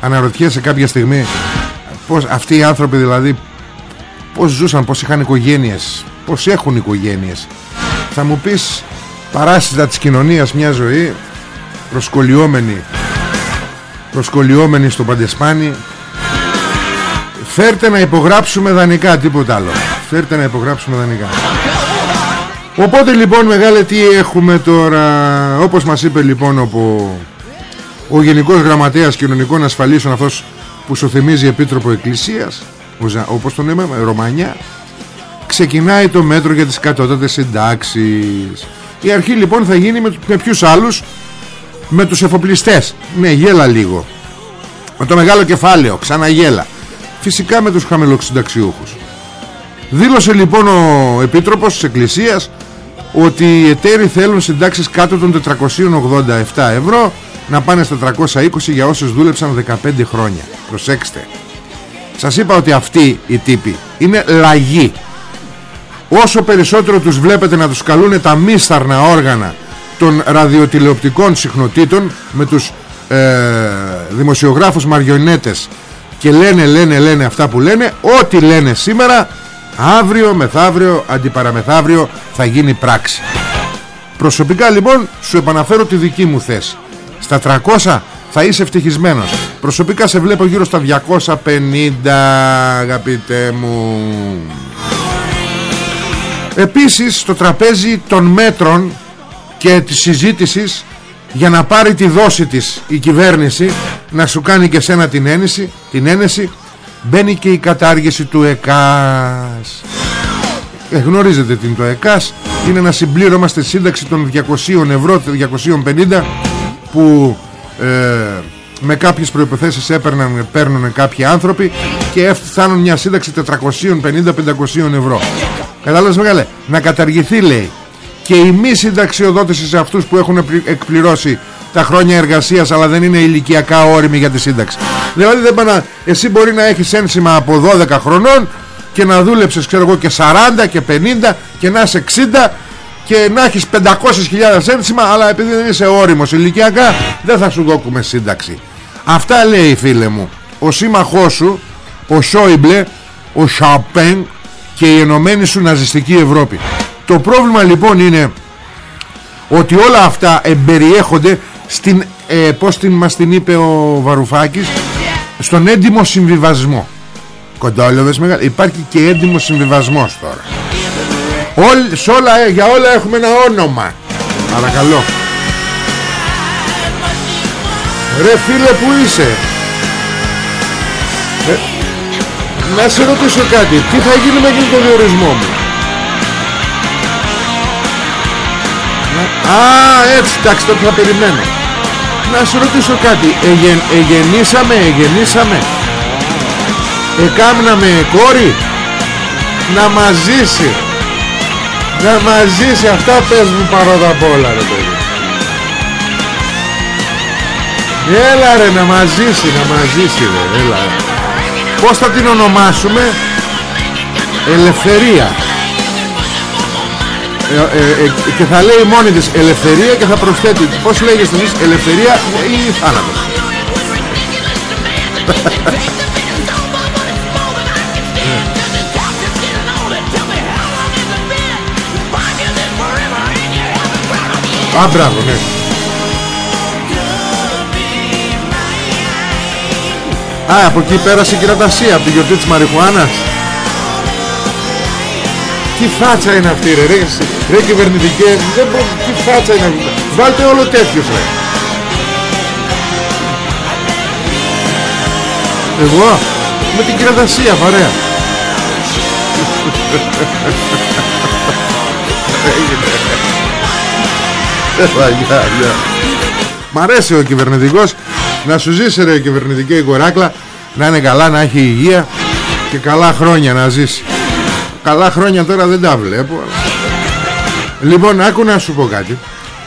αναρωτιέσαι κάποια στιγμή πως αυτοί οι άνθρωποι δηλαδή πως ζούσαν, πως είχαν οικογένειες πως έχουν οικογένειες. Θα μου πεις παράσιτα της κοινωνίας μια ζωή προσκολιόμενη προσκολιόμενη στο Παντεσπάνι φέρτε να υπογράψουμε δανεικά τίποτα άλλο. Φέρτε να υπογράψουμε δανεικά οπότε λοιπόν μεγάλε τι έχουμε τώρα; Όπως μας είπε λοιπόν ο, ο Γενικός Γραμματέας Κοινωνικών Ασφαλίσεων αυτός που σου θυμίζει Επίτροπο Εκκλησίας όπως τον είπαμε Ρωμανιά ξεκινάει το μέτρο για τις κατώτατες συντάξεις. Η αρχή λοιπόν θα γίνει με, με ποιους άλλους; Με τους εφοπλιστές. Ναι γέλα λίγο. Με το μεγάλο κεφάλαιο ξαναγέλα. Φυσικά με τους χαμηλοξυνταξιούχους δήλωσε λοιπόν ο Επίτροπος της Εκκλησίας ότι οι εταίροι θέλουν συντάξεις κάτω των 487 ευρώ να πάνε στα 320 για όσους δούλεψαν 15 χρόνια. Προσέξτε. Σας είπα ότι αυτοί οι τύποι είναι λαγοί. Όσο περισσότερο τους βλέπετε να τους καλούν τα μίσταρνα όργανα των ραδιοτηλεοπτικών συχνοτήτων με τους ε, δημοσιογράφους μαριονέτες και λένε λένε λένε αυτά που λένε ό,τι λένε σήμερα αύριο μεθαύριο αντιπαραμεθαύριο θα γίνει πράξη. Προσωπικά λοιπόν σου επαναφέρω τη δική μου θέση. Στα 300 θα είσαι ευτυχισμένος. Προσωπικά σε βλέπω γύρω στα 250 αγαπητέ μου. Επίσης στο τραπέζι των μέτρων και της συζήτησης για να πάρει τη δόση της η κυβέρνηση να σου κάνει και σένα την ένεση, την ένεση μπαίνει και η κατάργηση του ΕΚΑΣ. Ε, γνωρίζετε τι είναι το ΕΚΑΣ. Είναι ένα συμπλήρωμα στη σύνταξη των 200 ευρώ 250 που ε, με κάποιες προϋποθέσεις έπαιρναν, παίρνουν κάποιοι άνθρωποι και φτάνουν μια σύνταξη 450-500 ευρώ. Κατάλαβες μεγάλε Να καταργηθεί λέει. Και η μη συνταξιοδότηση σε αυτούς που έχουν εκπληρώσει τα χρόνια εργασίας αλλά δεν είναι ηλικιακά όριμοι για τη σύνταξη. Δηλαδή δεν πάνε, εσύ μπορεί να έχεις ένσημα από 12 χρονών και να δούλεψες ξέρω εγώ και 40 και 50 και να είσαι 60 και να έχεις 500.000 ένσημα αλλά επειδή δεν είσαι όριμος ηλικιακά δεν θα σου δώκουμε σύνταξη. Αυτά λέει φίλε μου ο σύμμαχός σου ο Σόιμπλε ο Σαπέν και η ενωμένη σου ναζιστική Ευρώπη. Το πρόβλημα λοιπόν είναι ότι όλα αυτά εμπεριέχονται στην, ε, πως την, μας την είπε ο Βαρουφάκης; Στον έντιμο συμβιβασμό. Κοντόλεβες μεγάλα υπάρχει και έντιμο συμβιβασμός τώρα. Όλ, όλα, ε, για όλα έχουμε ένα όνομα. Παρακαλώ. Ρε φίλε που είσαι; Ε, να σε ρωτήσω κάτι. Τι θα γίνει με το διορισμό μου; Α έτσι εντάξει τότε θα περιμένω Να σε ρωτήσω κάτι. Εγεν, Εγεννήσαμε Εγεννήσαμε. Εκάμναμε κόρη. Να μαζίσει Να μαζίσει Αυτά πες μου παρότα απ' όλα ρε παιδί. Έλα ρε να μαζίσει Να μαζίσει ρε. Έλα ρε. Πώς θα την ονομάσουμε; Ελευθερία ε, ε, ε, Και θα λέει μόνη της Ελευθερία και θα προσθέτει Πώς λέγεστε εσείς Ελευθερία ή θάνατος Α, μπράβο, ναι. Α, από εκεί πέρασε η κυρατασία Από τη γιορτή της Μαριχουάνας Τι φάτσα είναι αυτή ρε Ρε, ρε κυβερνητικέ δεν Τι φάτσα είναι αυτή. Βάλτε όλο τέτοιος ρε. Εγώ Με την κυρατασία παρέα. Μ' αρέσει ο κυβερνητικός. Να σου ζήσει ρε κυβερνητική κοράκλα Να είναι καλά να έχει υγεία Και καλά χρόνια να ζήσει Καλά χρόνια τώρα δεν τα βλέπω Λοιπόν άκου να σου πω κάτι.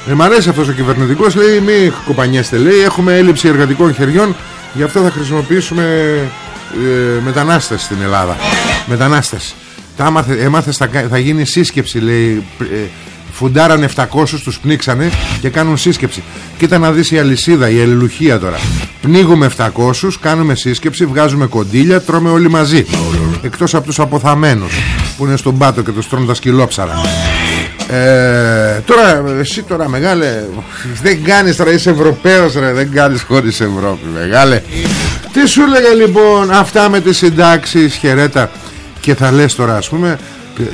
Ε, Μ' αρέσει αυτός ο κυβερνητικός Λέει μη κοπανιέστε Λέει έχουμε έλλειψη εργατικών χεριών Γι' αυτό θα χρησιμοποιήσουμε ε, Μετανάστες στην Ελλάδα. Μετανάστες. Τα άμαθε, έμαθε, θα, θα γίνει σύσκεψη λέει ε, Φουντάραν 700 τους πνίξανε Και κάνουν σύσκεψη. Κοίτα να δεις η αλυσίδα, η αλληλουχία τώρα. Πνίγουμε 700 Κάνουμε σύσκεψη, βγάζουμε κοντήλια Τρώμε όλοι μαζί. Εκτός από τους αποθαμένους που είναι στον πάτο και τους τρώνε τα σκυλόψαρα. Ε, τώρα εσύ τώρα μεγάλε δεν κάνεις τώρα είσαι Ευρωπαίος ρε δεν κάνεις χωρίς Ευρώπη μεγάλε. Τι σου έλεγα λοιπόν αυτά με τις συντάξεις χαιρέτα. Και θα λες τώρα ας πούμε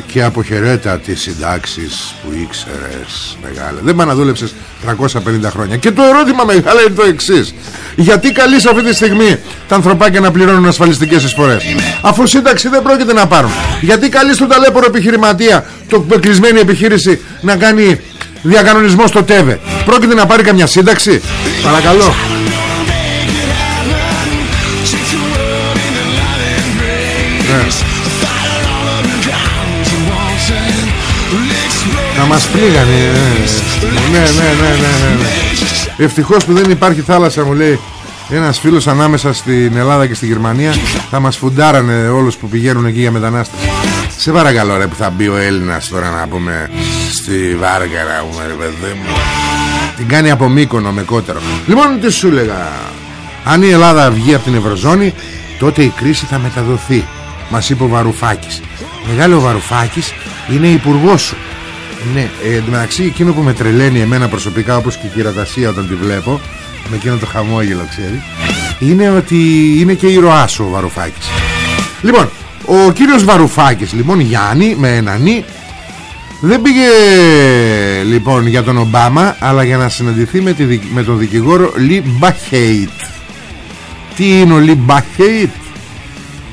και αποχαιρέτα τις συντάξεις που ήξερες μεγάλε. Δεν πάνε να δούλεψες 350 χρόνια. Και το ερώτημα μεγάλε είναι το εξής. γιατί καλείς αυτή τη στιγμή τα ανθρωπάκια να πληρώνουν ασφαλιστικές εισφορές; Αφού σύνταξη δεν πρόκειται να πάρουν. Γιατί καλείς τον ταλέπορο επιχειρηματία το κλεισμένη επιχείρηση να κάνει διακανονισμό στο ΤΕΒΕ; Πρόκειται να πάρει καμιά σύνταξη; Παρακαλώ. Ναι. Να μας πλήγανε ναι. ναι, ναι, ναι, ναι, ναι, ναι. Ευτυχώς που δεν υπάρχει θάλασσα μου λέει ένας φίλος ανάμεσα στην Ελλάδα και στη Γερμανία. Θα μας φουντάρανε όλους που πηγαίνουν εκεί για μετανάστες. Σε παρακαλώ ρε που θα μπει ο Έλληνας τώρα να πούμε Στη Βάργαρα πούμε ρε παιδί μου. Την κάνει από Μύκονο με κότερο Λοιπόν τι σου λέγα. Αν η Ελλάδα βγει από την Ευρωζώνη Τότε η κρίση θα μεταδοθεί Μας είπε ο Βαρουφάκης. Μεγάλο Βαρουφάκης είναι υπουργός σου ναι, ε, εντωμεταξύ εκείνο που με τρελαίνει εμένα προσωπικά όπως και η κυρατασία όταν τη βλέπω με εκείνο το χαμόγελο ξέρει είναι ότι είναι και ηρωάς ο Βαρουφάκης. Λοιπόν ο κύριος Βαρουφάκης λοιπόν Γιάννη με ένα νι δεν πήγε λοιπόν για τον Ομπάμα αλλά για να συναντηθεί με, τη, με τον δικηγόρο Λι Μπαχέιτ. Τι είναι ο Λι Μπαχέιτ;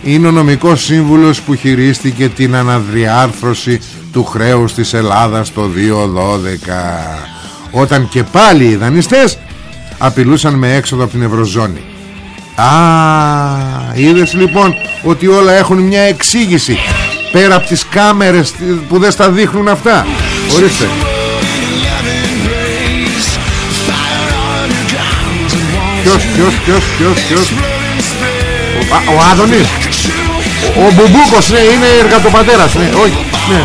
Είναι ο νομικός σύμβουλος που χειρίστηκε την αναδιάρθρωση του χρέους της Ελλάδας το 2012 όταν και πάλι οι δανειστές απειλούσαν με έξοδο από την Ευρωζώνη. Α, είδες λοιπόν ότι όλα έχουν μια εξήγηση πέρα από τις κάμερες που δεν στα δείχνουν αυτά. Ορίστε. Ποιος, ποιος, ποιος, ποιος, ποιος Ο, ο Άδωνης. Ο, ο Μπουμπούκος ναι είναι εργατοπατέρας ναι, όχι, ναι.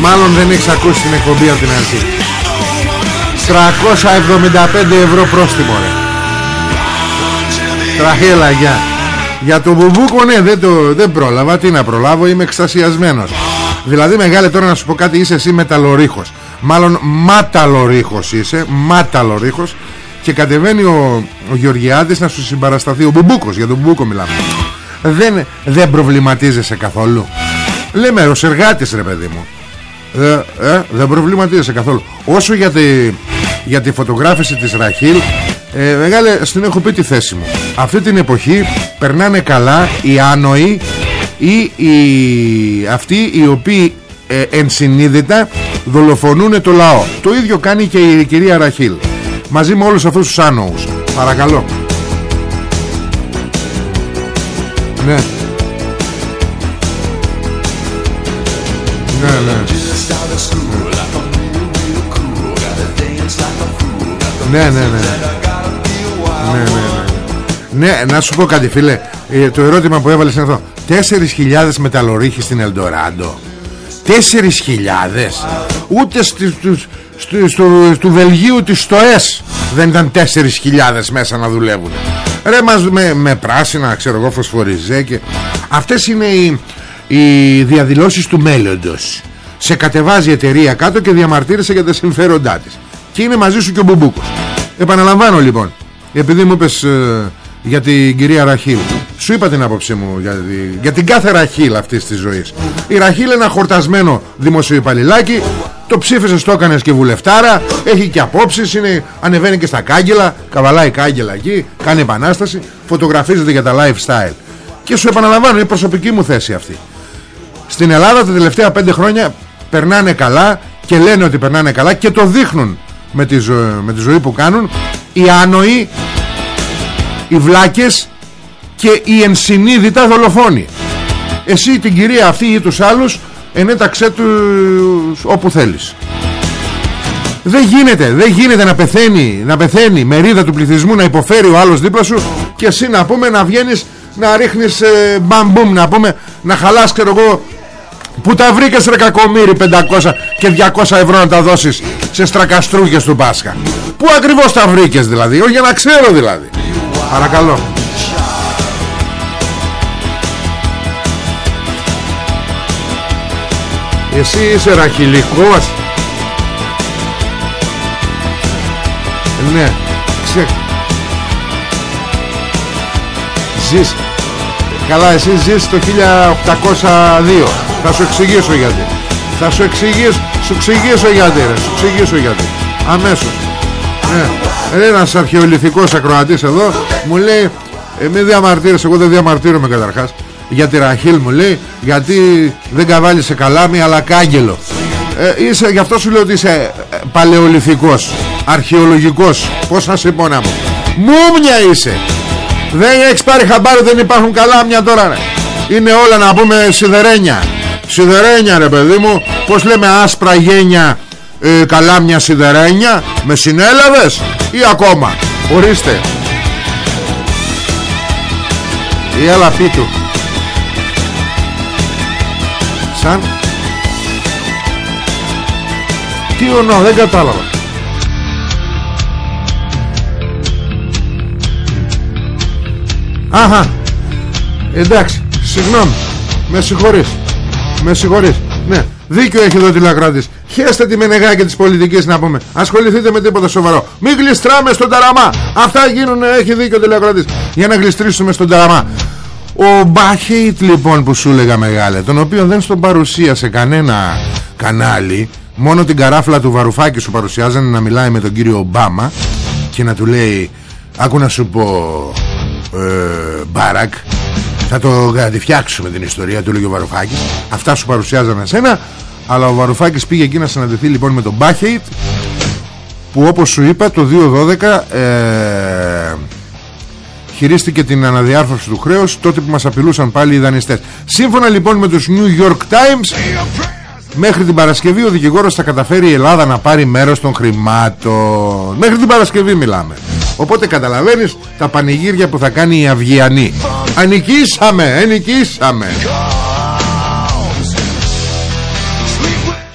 Μάλλον δεν έχεις ακούσει την εκπομπή από την αρχή. 375 ευρώ πρόστιμο ρε. Τραχέλα για Για το μπουμπούκο ναι δεν, το, δεν πρόλαβα. Τι να προλάβω είμαι εξτασιασμένος Δηλαδή μεγάλε τώρα να σου πω κάτι Είσαι εσύ μεταλλορίχος. Μάλλον μάταλορίχος είσαι Μάταλορίχος Και κατεβαίνει ο, ο Γεωργιάδης να σου συμπαρασταθεί Ο μπουμπούκος για τον μπουμπούκο μιλάμε. Δεν, δεν προβληματίζεσαι καθόλου. Λέμε ο εργάτης ρε παιδί μου. Ε, ε, δεν προβληματίζεσαι καθόλου. Όσο για τη, για τη φωτογράφηση της Ραχίλ ε, μεγάλε στην έχω πει τη θέση μου. Αυτή την εποχή περνάνε καλά οι άνοιοι ή οι, αυτοί οι οποίοι ε, ενσυνείδητα δολοφονούν το λαό. Το ίδιο κάνει και η κυρία Ραχίλ μαζί με όλους αυτούς τους άνοους παρακαλώ. Ναι. Ναι ναι. Ναι, ναι, ναι. Ναι, ναι, ναι. Ναι, να σου πω κάτι φίλε. Ε, Το ερώτημα που έβαλες είναι αυτό. 4.000 μεταλλορίχοι στην Ελντοράντο. 4.000 Ούτε στη, στο, στο, στο Βελγίου της ΣΤΟΕΣ Δεν ήταν 4.000 μέσα να δουλεύουν. Ρε μας με, με πράσινα ξέρω εγώ φωσφοριζέ και... Αυτές είναι οι, οι διαδηλώσεις του μέλλοντος. Σε κατεβάζει η εταιρεία κάτω και διαμαρτύρεσαι για τα συμφέροντά της. Και είναι μαζί σου και ο Μπουμπούκος. Επαναλαμβάνω λοιπόν Επειδή μου είπες ε, για την κυρία Ραχίλ Σου είπα την άποψή μου για, για την κάθε Ραχίλ αυτής της ζωής. Η Ραχίλ είναι ένα χορτασμένο δημοσιοϊπαλληλάκι Το ψήφισες το έκανες και βουλευτάρα Έχει και απόψεις είναι, Ανεβαίνει και στα κάγκελα Καβαλάει κάγκελα εκεί Κάνει επανάσταση Φωτογραφίζεται για τα lifestyle. Και σου επαναλαμβάνω είναι προσωπική μου θέση αυτή. Στην Ελλάδα τα τελευταία πέντε χρόνια Περνάνε καλά Και λένε ότι περνάνε καλά Και το δείχνουν με τη, με τη ζωή που κάνουν οι άνοοι οι βλάκες και οι ενσυνείδητα δολοφόνοι. Εσύ την κυρία αυτή ή τους άλλους ενέταξέ τους όπου θέλεις. Δεν γίνεται, δεν γίνεται να πεθαίνει να πεθαίνει μερίδα του πληθυσμού να υποφέρει ο άλλος δίπλα σου και εσύ να πούμε να βγαίνεις να ρίχνεις ε, μπαμ να πούμε να χαλάς ξέρω εγώ Πού τα βρήκες ρε κακομύρι 500 και 200 ευρώ να τα δώσεις σε στρακαστρούκες του Πάσχα. Πού ακριβώς τα βρήκες δηλαδή Όχι για να ξέρω δηλαδή. Παρακαλώ Εσύ είσαι ραχιλικός Ναι Ξε... Ζεις. Καλά εσύ ζεις το 1802 Θα σου εξηγήσω γιατί. Θα σου εξηγήσω Σου εξηγήσω γιατί ρε Σου εξηγήσω γιατί. Αμέσως. Ναι. Ένας αρχαιοληθικός ακροατής εδώ Μου λέει ε, Μην διαμαρτύρεσαι Εγώ δεν διαμαρτύρομαι καταρχάς για τη Ραχίλ μου λέει γιατί δεν καβάλισε καλάμι αλλά κάγκελο ε, είσαι, γι' αυτό σου λέω ότι είσαι ε, παλαιοληθικός αρχαιολογικός. Πως θα σε πω να μου. Μούμια είσαι. Δεν έχεις πάρει χαμπάρι δεν υπάρχουν καλάμια τώρα ρε. είναι όλα να πούμε σιδερένια. Σιδερένια ρε παιδί μου. Πως λέμε άσπρα γένια ε, καλάμια σιδερένια με συνέλαβες ή ακόμα. Ορίστε. Ή έλα πίτου Σαν. Τι ονό δεν κατάλαβα. Αχα. Εντάξει Συγγνώμη. Με συγχωρείς. Με συγχωρείς. Ναι Δίκιο έχει εδώ τηλεακράτης Χέστε τη μενεγάκη της πολιτικής να πούμε. Ασχοληθείτε με τίποτα σοβαρό. Μην γλιστράμε στον ταραμά. Αυτά γίνουν έχει δίκιο τηλεακράτης Για να γλιστρήσουμε στον ταραμά ο Μπάχειτ λοιπόν που σου έλεγα μεγάλε Τον οποίο δεν στον παρουσίασε κανένα κανάλι Μόνο την καράφλα του Βαρουφάκη σου παρουσιάζανε Να μιλάει με τον κύριο Ομπάμα Και να του λέει Άκου να σου πω ε, Μπάρακ Θα το φτιάξουμε την ιστορία του λέγει ο Βαρουφάκης. Αυτά σου παρουσιάζανε εσένα Αλλά ο Βαρουφάκης πήγε εκεί να συναντηθεί λοιπόν με τον Μπάχειτ Που όπως σου είπα το 2012 ε, χειρίστηκε την αναδιάρθρωση του χρέους τότε που μας απειλούσαν πάλι οι δανειστές. Σύμφωνα λοιπόν με τους New York Times μέχρι την Παρασκευή ο δικηγόρος θα καταφέρει η Ελλάδα να πάρει μέρος των χρημάτων. Μέχρι την Παρασκευή μιλάμε. Οπότε καταλαβαίνεις τα πανηγύρια που θα κάνει η Αυγιανή. Ανικήσαμε, ενικήσαμε.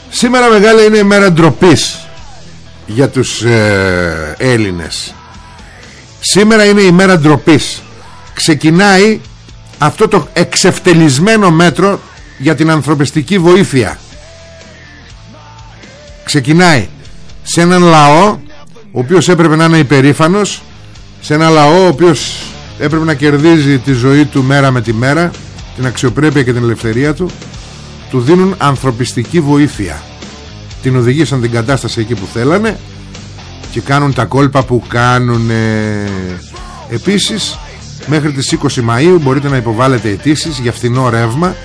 Σήμερα μεγάλη είναι η μέρα ντροπής για τους ε, Έλληνες Σήμερα είναι η μέρα ντροπής. Ξεκινάει αυτό το εξευτελισμένο μέτρο για την ανθρωπιστική βοήθεια. Ξεκινάει σε έναν λαό ο οποίος έπρεπε να είναι υπερήφανος σε ένα λαό ο οποίος έπρεπε να κερδίζει τη ζωή του μέρα με τη μέρα την αξιοπρέπεια και την ελευθερία του του δίνουν ανθρωπιστική βοήθεια την οδηγήσαν την κατάσταση εκεί που θέλανε και κάνουν τα κόλπα που κάνουν επίσης μέχρι τις 20 Μαΐου μπορείτε να υποβάλλετε αιτήσεις για φθηνό ρεύμα.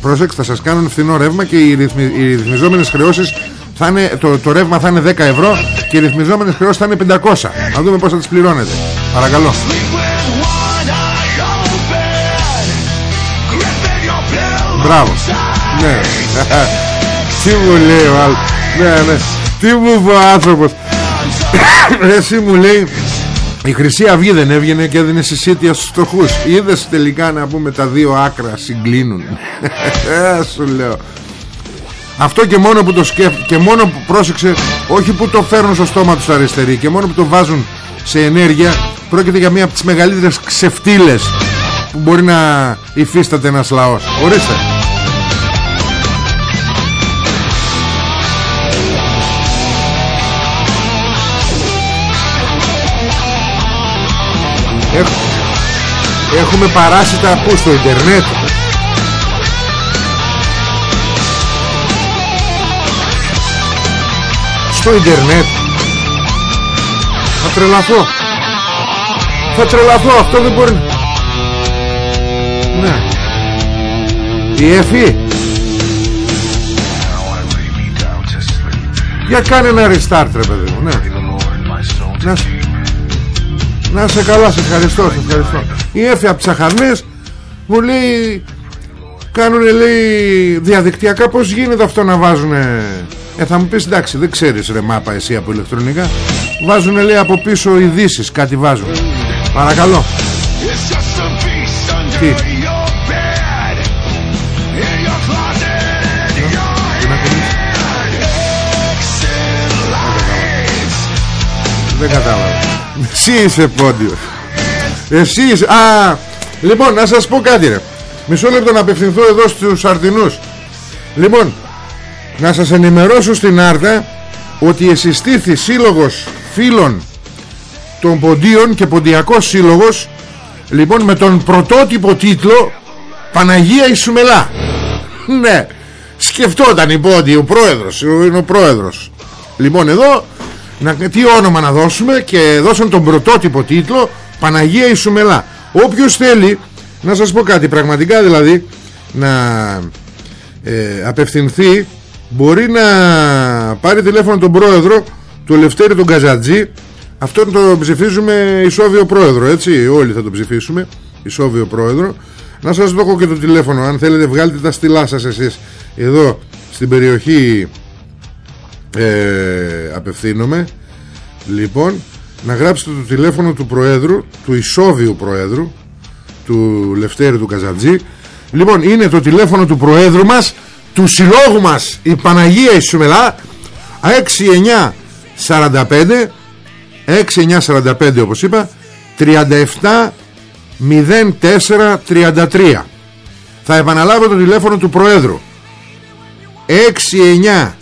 Προσέξτε θα σας κάνουν φθηνό ρεύμα και οι, ρυθμι, οι ρυθμιζόμενες χρεώσεις θα είναι, το, το ρεύμα θα είναι 10 ευρώ και οι ρυθμιζόμενες χρεώσεις θα είναι 500 να δούμε πώς θα τις πληρώνετε. Παρακαλώ. Μπράβο. Ναι. Τι μου λέει ο άλλος. Ναι ναι. Τι μου είπε ο άνθρωπος Εσύ μου λέει η Χρυσή Αυγή δεν έβγαινε και έδινε συσίτια στους φτωχούς. Είδες τελικά να πούμε τα δύο άκρα συγκλίνουν. Ε, Σου λέω. Αυτό και μόνο που το σκέφτεται Και μόνο που πρόσεξε Όχι που το φέρνουν στο στόμα τους αριστεροί Και μόνο που το βάζουν σε ενέργεια Πρόκειται για μία από τις μεγαλύτερες ξεφτύλες Που μπορεί να υφίσταται ένας λαός. Ορίστε Έχουμε παράσιτα που στο ίντερνετ. Στο ίντερνετ. Θα τρελαθώ. Θα τρελαθώ αυτό δεν μπορεί Ναι. Η Εφη. Για κάνε ένα restart ρε παιδί μου Ναι. Να να σε καλά, σε ευχαριστώ, σε ευχαριστώ. Η Έφη από τις μου λέει κάνουν λέει διαδικτυακά πως γίνεται αυτό να βάζουν ε, θα μου πεις εντάξει δεν ξέρεις ρε μάπα εσύ από ηλεκτρονικά. Βάζουν λέει από πίσω ειδήσεις κάτι βάζουν. Παρακαλώ. Τι; Δεν κατάλαβα εσύ είσαι πόντιος. Εσύ είσαι Α Λοιπόν να σας πω κάτι ρε. Μισό λεπτό να απευθυνθώ εδώ στους Αρτινούς Λοιπόν να σας ενημερώσω στην Άρτα ότι εσυστήθη σύλλογος φίλων των ποντίων και ποντιακός σύλλογος λοιπόν με τον πρωτότυπο τίτλο Παναγία Ισουμελά ναι σκεφτόταν η πόντι ο πρόεδρος είναι ο πρόεδρος. Λοιπόν εδώ να, τι όνομα να δώσουμε και δώσαν τον πρωτότυπο τίτλο Παναγία Ισουμελά όποιος θέλει να σας πω κάτι πραγματικά δηλαδή να ε, απευθυνθεί μπορεί να πάρει τηλέφωνο τον πρόεδρο του Ελευθέρη τον Καζατζή. Αυτόν το ψηφίζουμε ισόβιο πρόεδρο έτσι όλοι θα το ψηφίσουμε ισόβιο πρόεδρο. Να σας δώσω και το τηλέφωνο αν θέλετε βγάλτε τα στυλά σας εσείς εδώ στην περιοχή ε, απευθύνομαι. Λοιπόν να γράψετε το τηλέφωνο του Προέδρου του Ισόβιου Προέδρου του Λευτέρη του Καζατζή. Λοιπόν είναι το τηλέφωνο του Προέδρου μας του συλλόγου μας η Παναγία Ισουμελά 6945 6945 όπως είπα 37 04 33 θα επαναλάβω το τηλέφωνο του Προέδρου. 69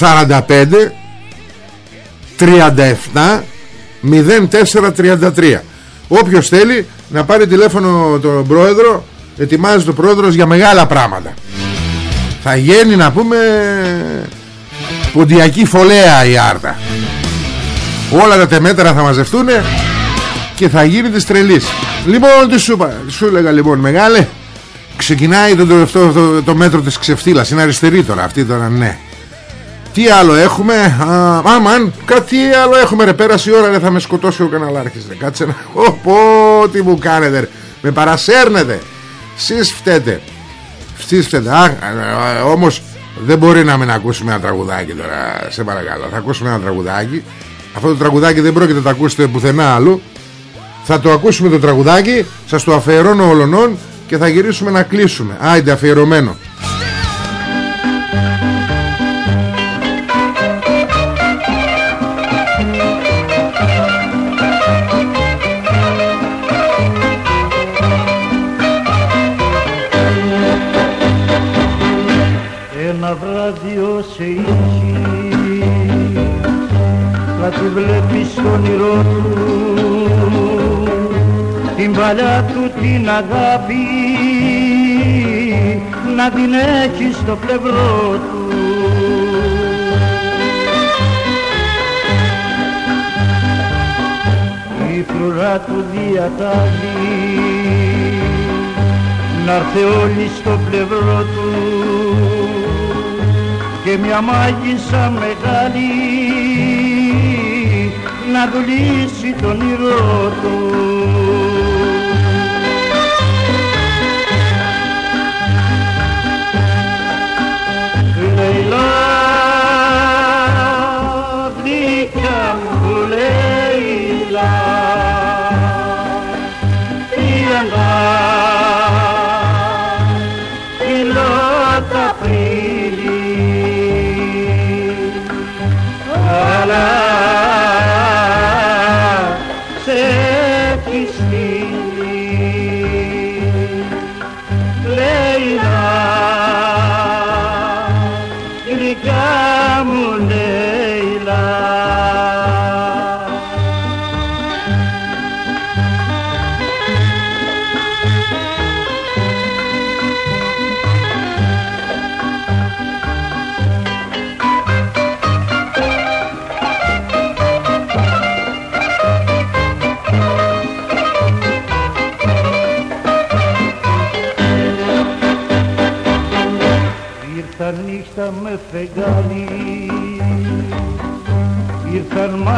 45 37 04 33 Όποιος θέλει να πάρει τηλέφωνο τον Πρόεδρο ετοιμάζει το πρόεδρος για μεγάλα πράγματα. Θα γίνει να πούμε ποντιακή φωλέα η Άρτα. Όλα τα τεμέτρα θα μαζευτούν και θα γίνει της τρελής. Λοιπόν τι σου είπα σου έλεγα λοιπόν μεγάλε ξεκινάει το, το, το, το, μέτρο της ξεφτύλας. Είναι αριστερή τώρα αυτή τώρα ναι τι άλλο έχουμε; Α, Άμαν κάτι άλλο έχουμε ρε πέρασε η ώρα ρε, θα με σκοτώσει ο καναλάρχης ρε. κάτσε να πω τι μου κάνετε ρε. με παρασέρνετε. Σεις φταίτε. Σεις φταίτε. Όμως δεν μπορεί να μην ακούσουμε ένα τραγουδάκι τώρα. Σε παρακαλώ Θα ακούσουμε ένα τραγουδάκι. Αυτό το τραγουδάκι δεν πρόκειται να το ακούσετε πουθενά άλλο Θα το ακούσουμε το τραγουδάκι Σας το αφιερώνω ολονών Και θα γυρίσουμε να κλείσουμε. Άιντε αφιερωμένο την παλιά του την αγάπη να την έχει στο πλευρό του η φρουρά του διατάζει να έρθει όλη στο πλευρό του και μια μάγισσα μεγάλη να δουλήσει τον ήρω του. Λέιλα, γλυκιά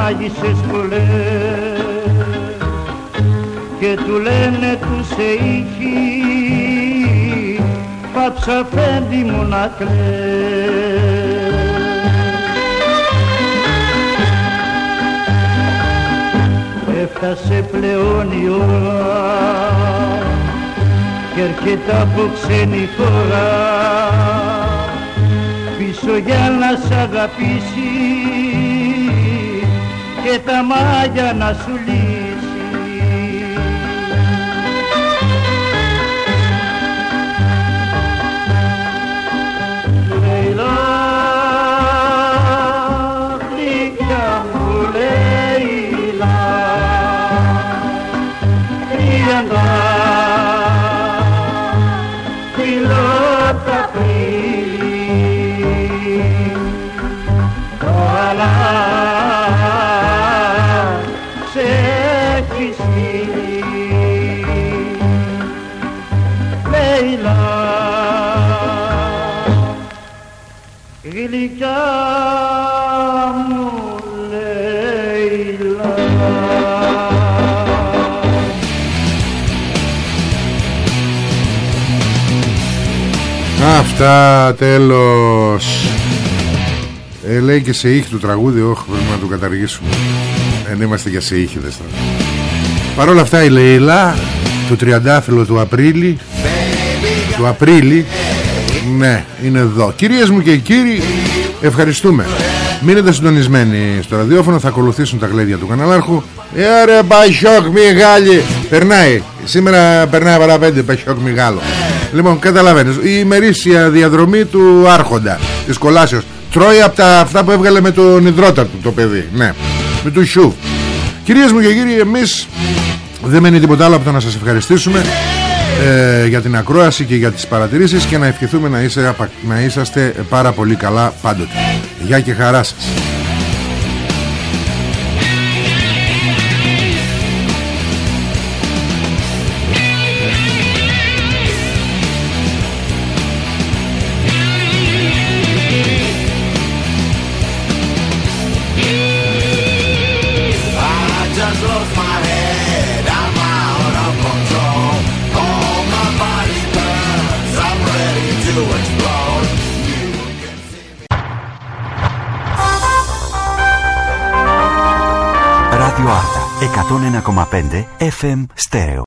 μάγισσες πολλές και του λένε τους σε ήχη πάψα φέντη μου να Έφτασε πλέον η ώρα και έρχεται από ξένη χώρα πίσω για να σ' αγαπήσεις και τα μάγια να σου λύσει. Αυτά τέλος. Ε, Λέει και σε ήχη του τραγούδι Όχι πρέπει να το καταργήσουμε. Δεν είμαστε για σε ήχη δες Παρ' όλα αυτά η Λεϊλά Το τριαντάφυλλο του Απρίλη Του Απρίλη Ναι είναι εδώ. Κυρίες μου και κύριοι Ευχαριστούμε. Μείνετε συντονισμένοι στο ραδιόφωνο Θα ακολουθήσουν τα γλέδια του καναλάρχου. Ε ρε Πασιόκ Μιγάλη. Περνάει. Σήμερα περνάει παρά πέντε Πασιόκ Μιγάλο. Λοιπόν καταλαβαίνεις Η ημερήσια διαδρομή του Άρχοντα Της κολάσεως Τρώει από τα, αυτά που έβγαλε με τον υδρότα του το παιδί Ναι Με του Σιού Κυρίες μου και κύριοι εμείς Δεν μένει τίποτα άλλο από το να σας ευχαριστήσουμε ε, για την ακρόαση και για τις παρατηρήσεις και να ευχηθούμε να, είσαι, να είσαστε πάρα πολύ καλά πάντοτε. Γεια και χαρά σας. Ράδιο Άρτα 101,5 FM Στέρεο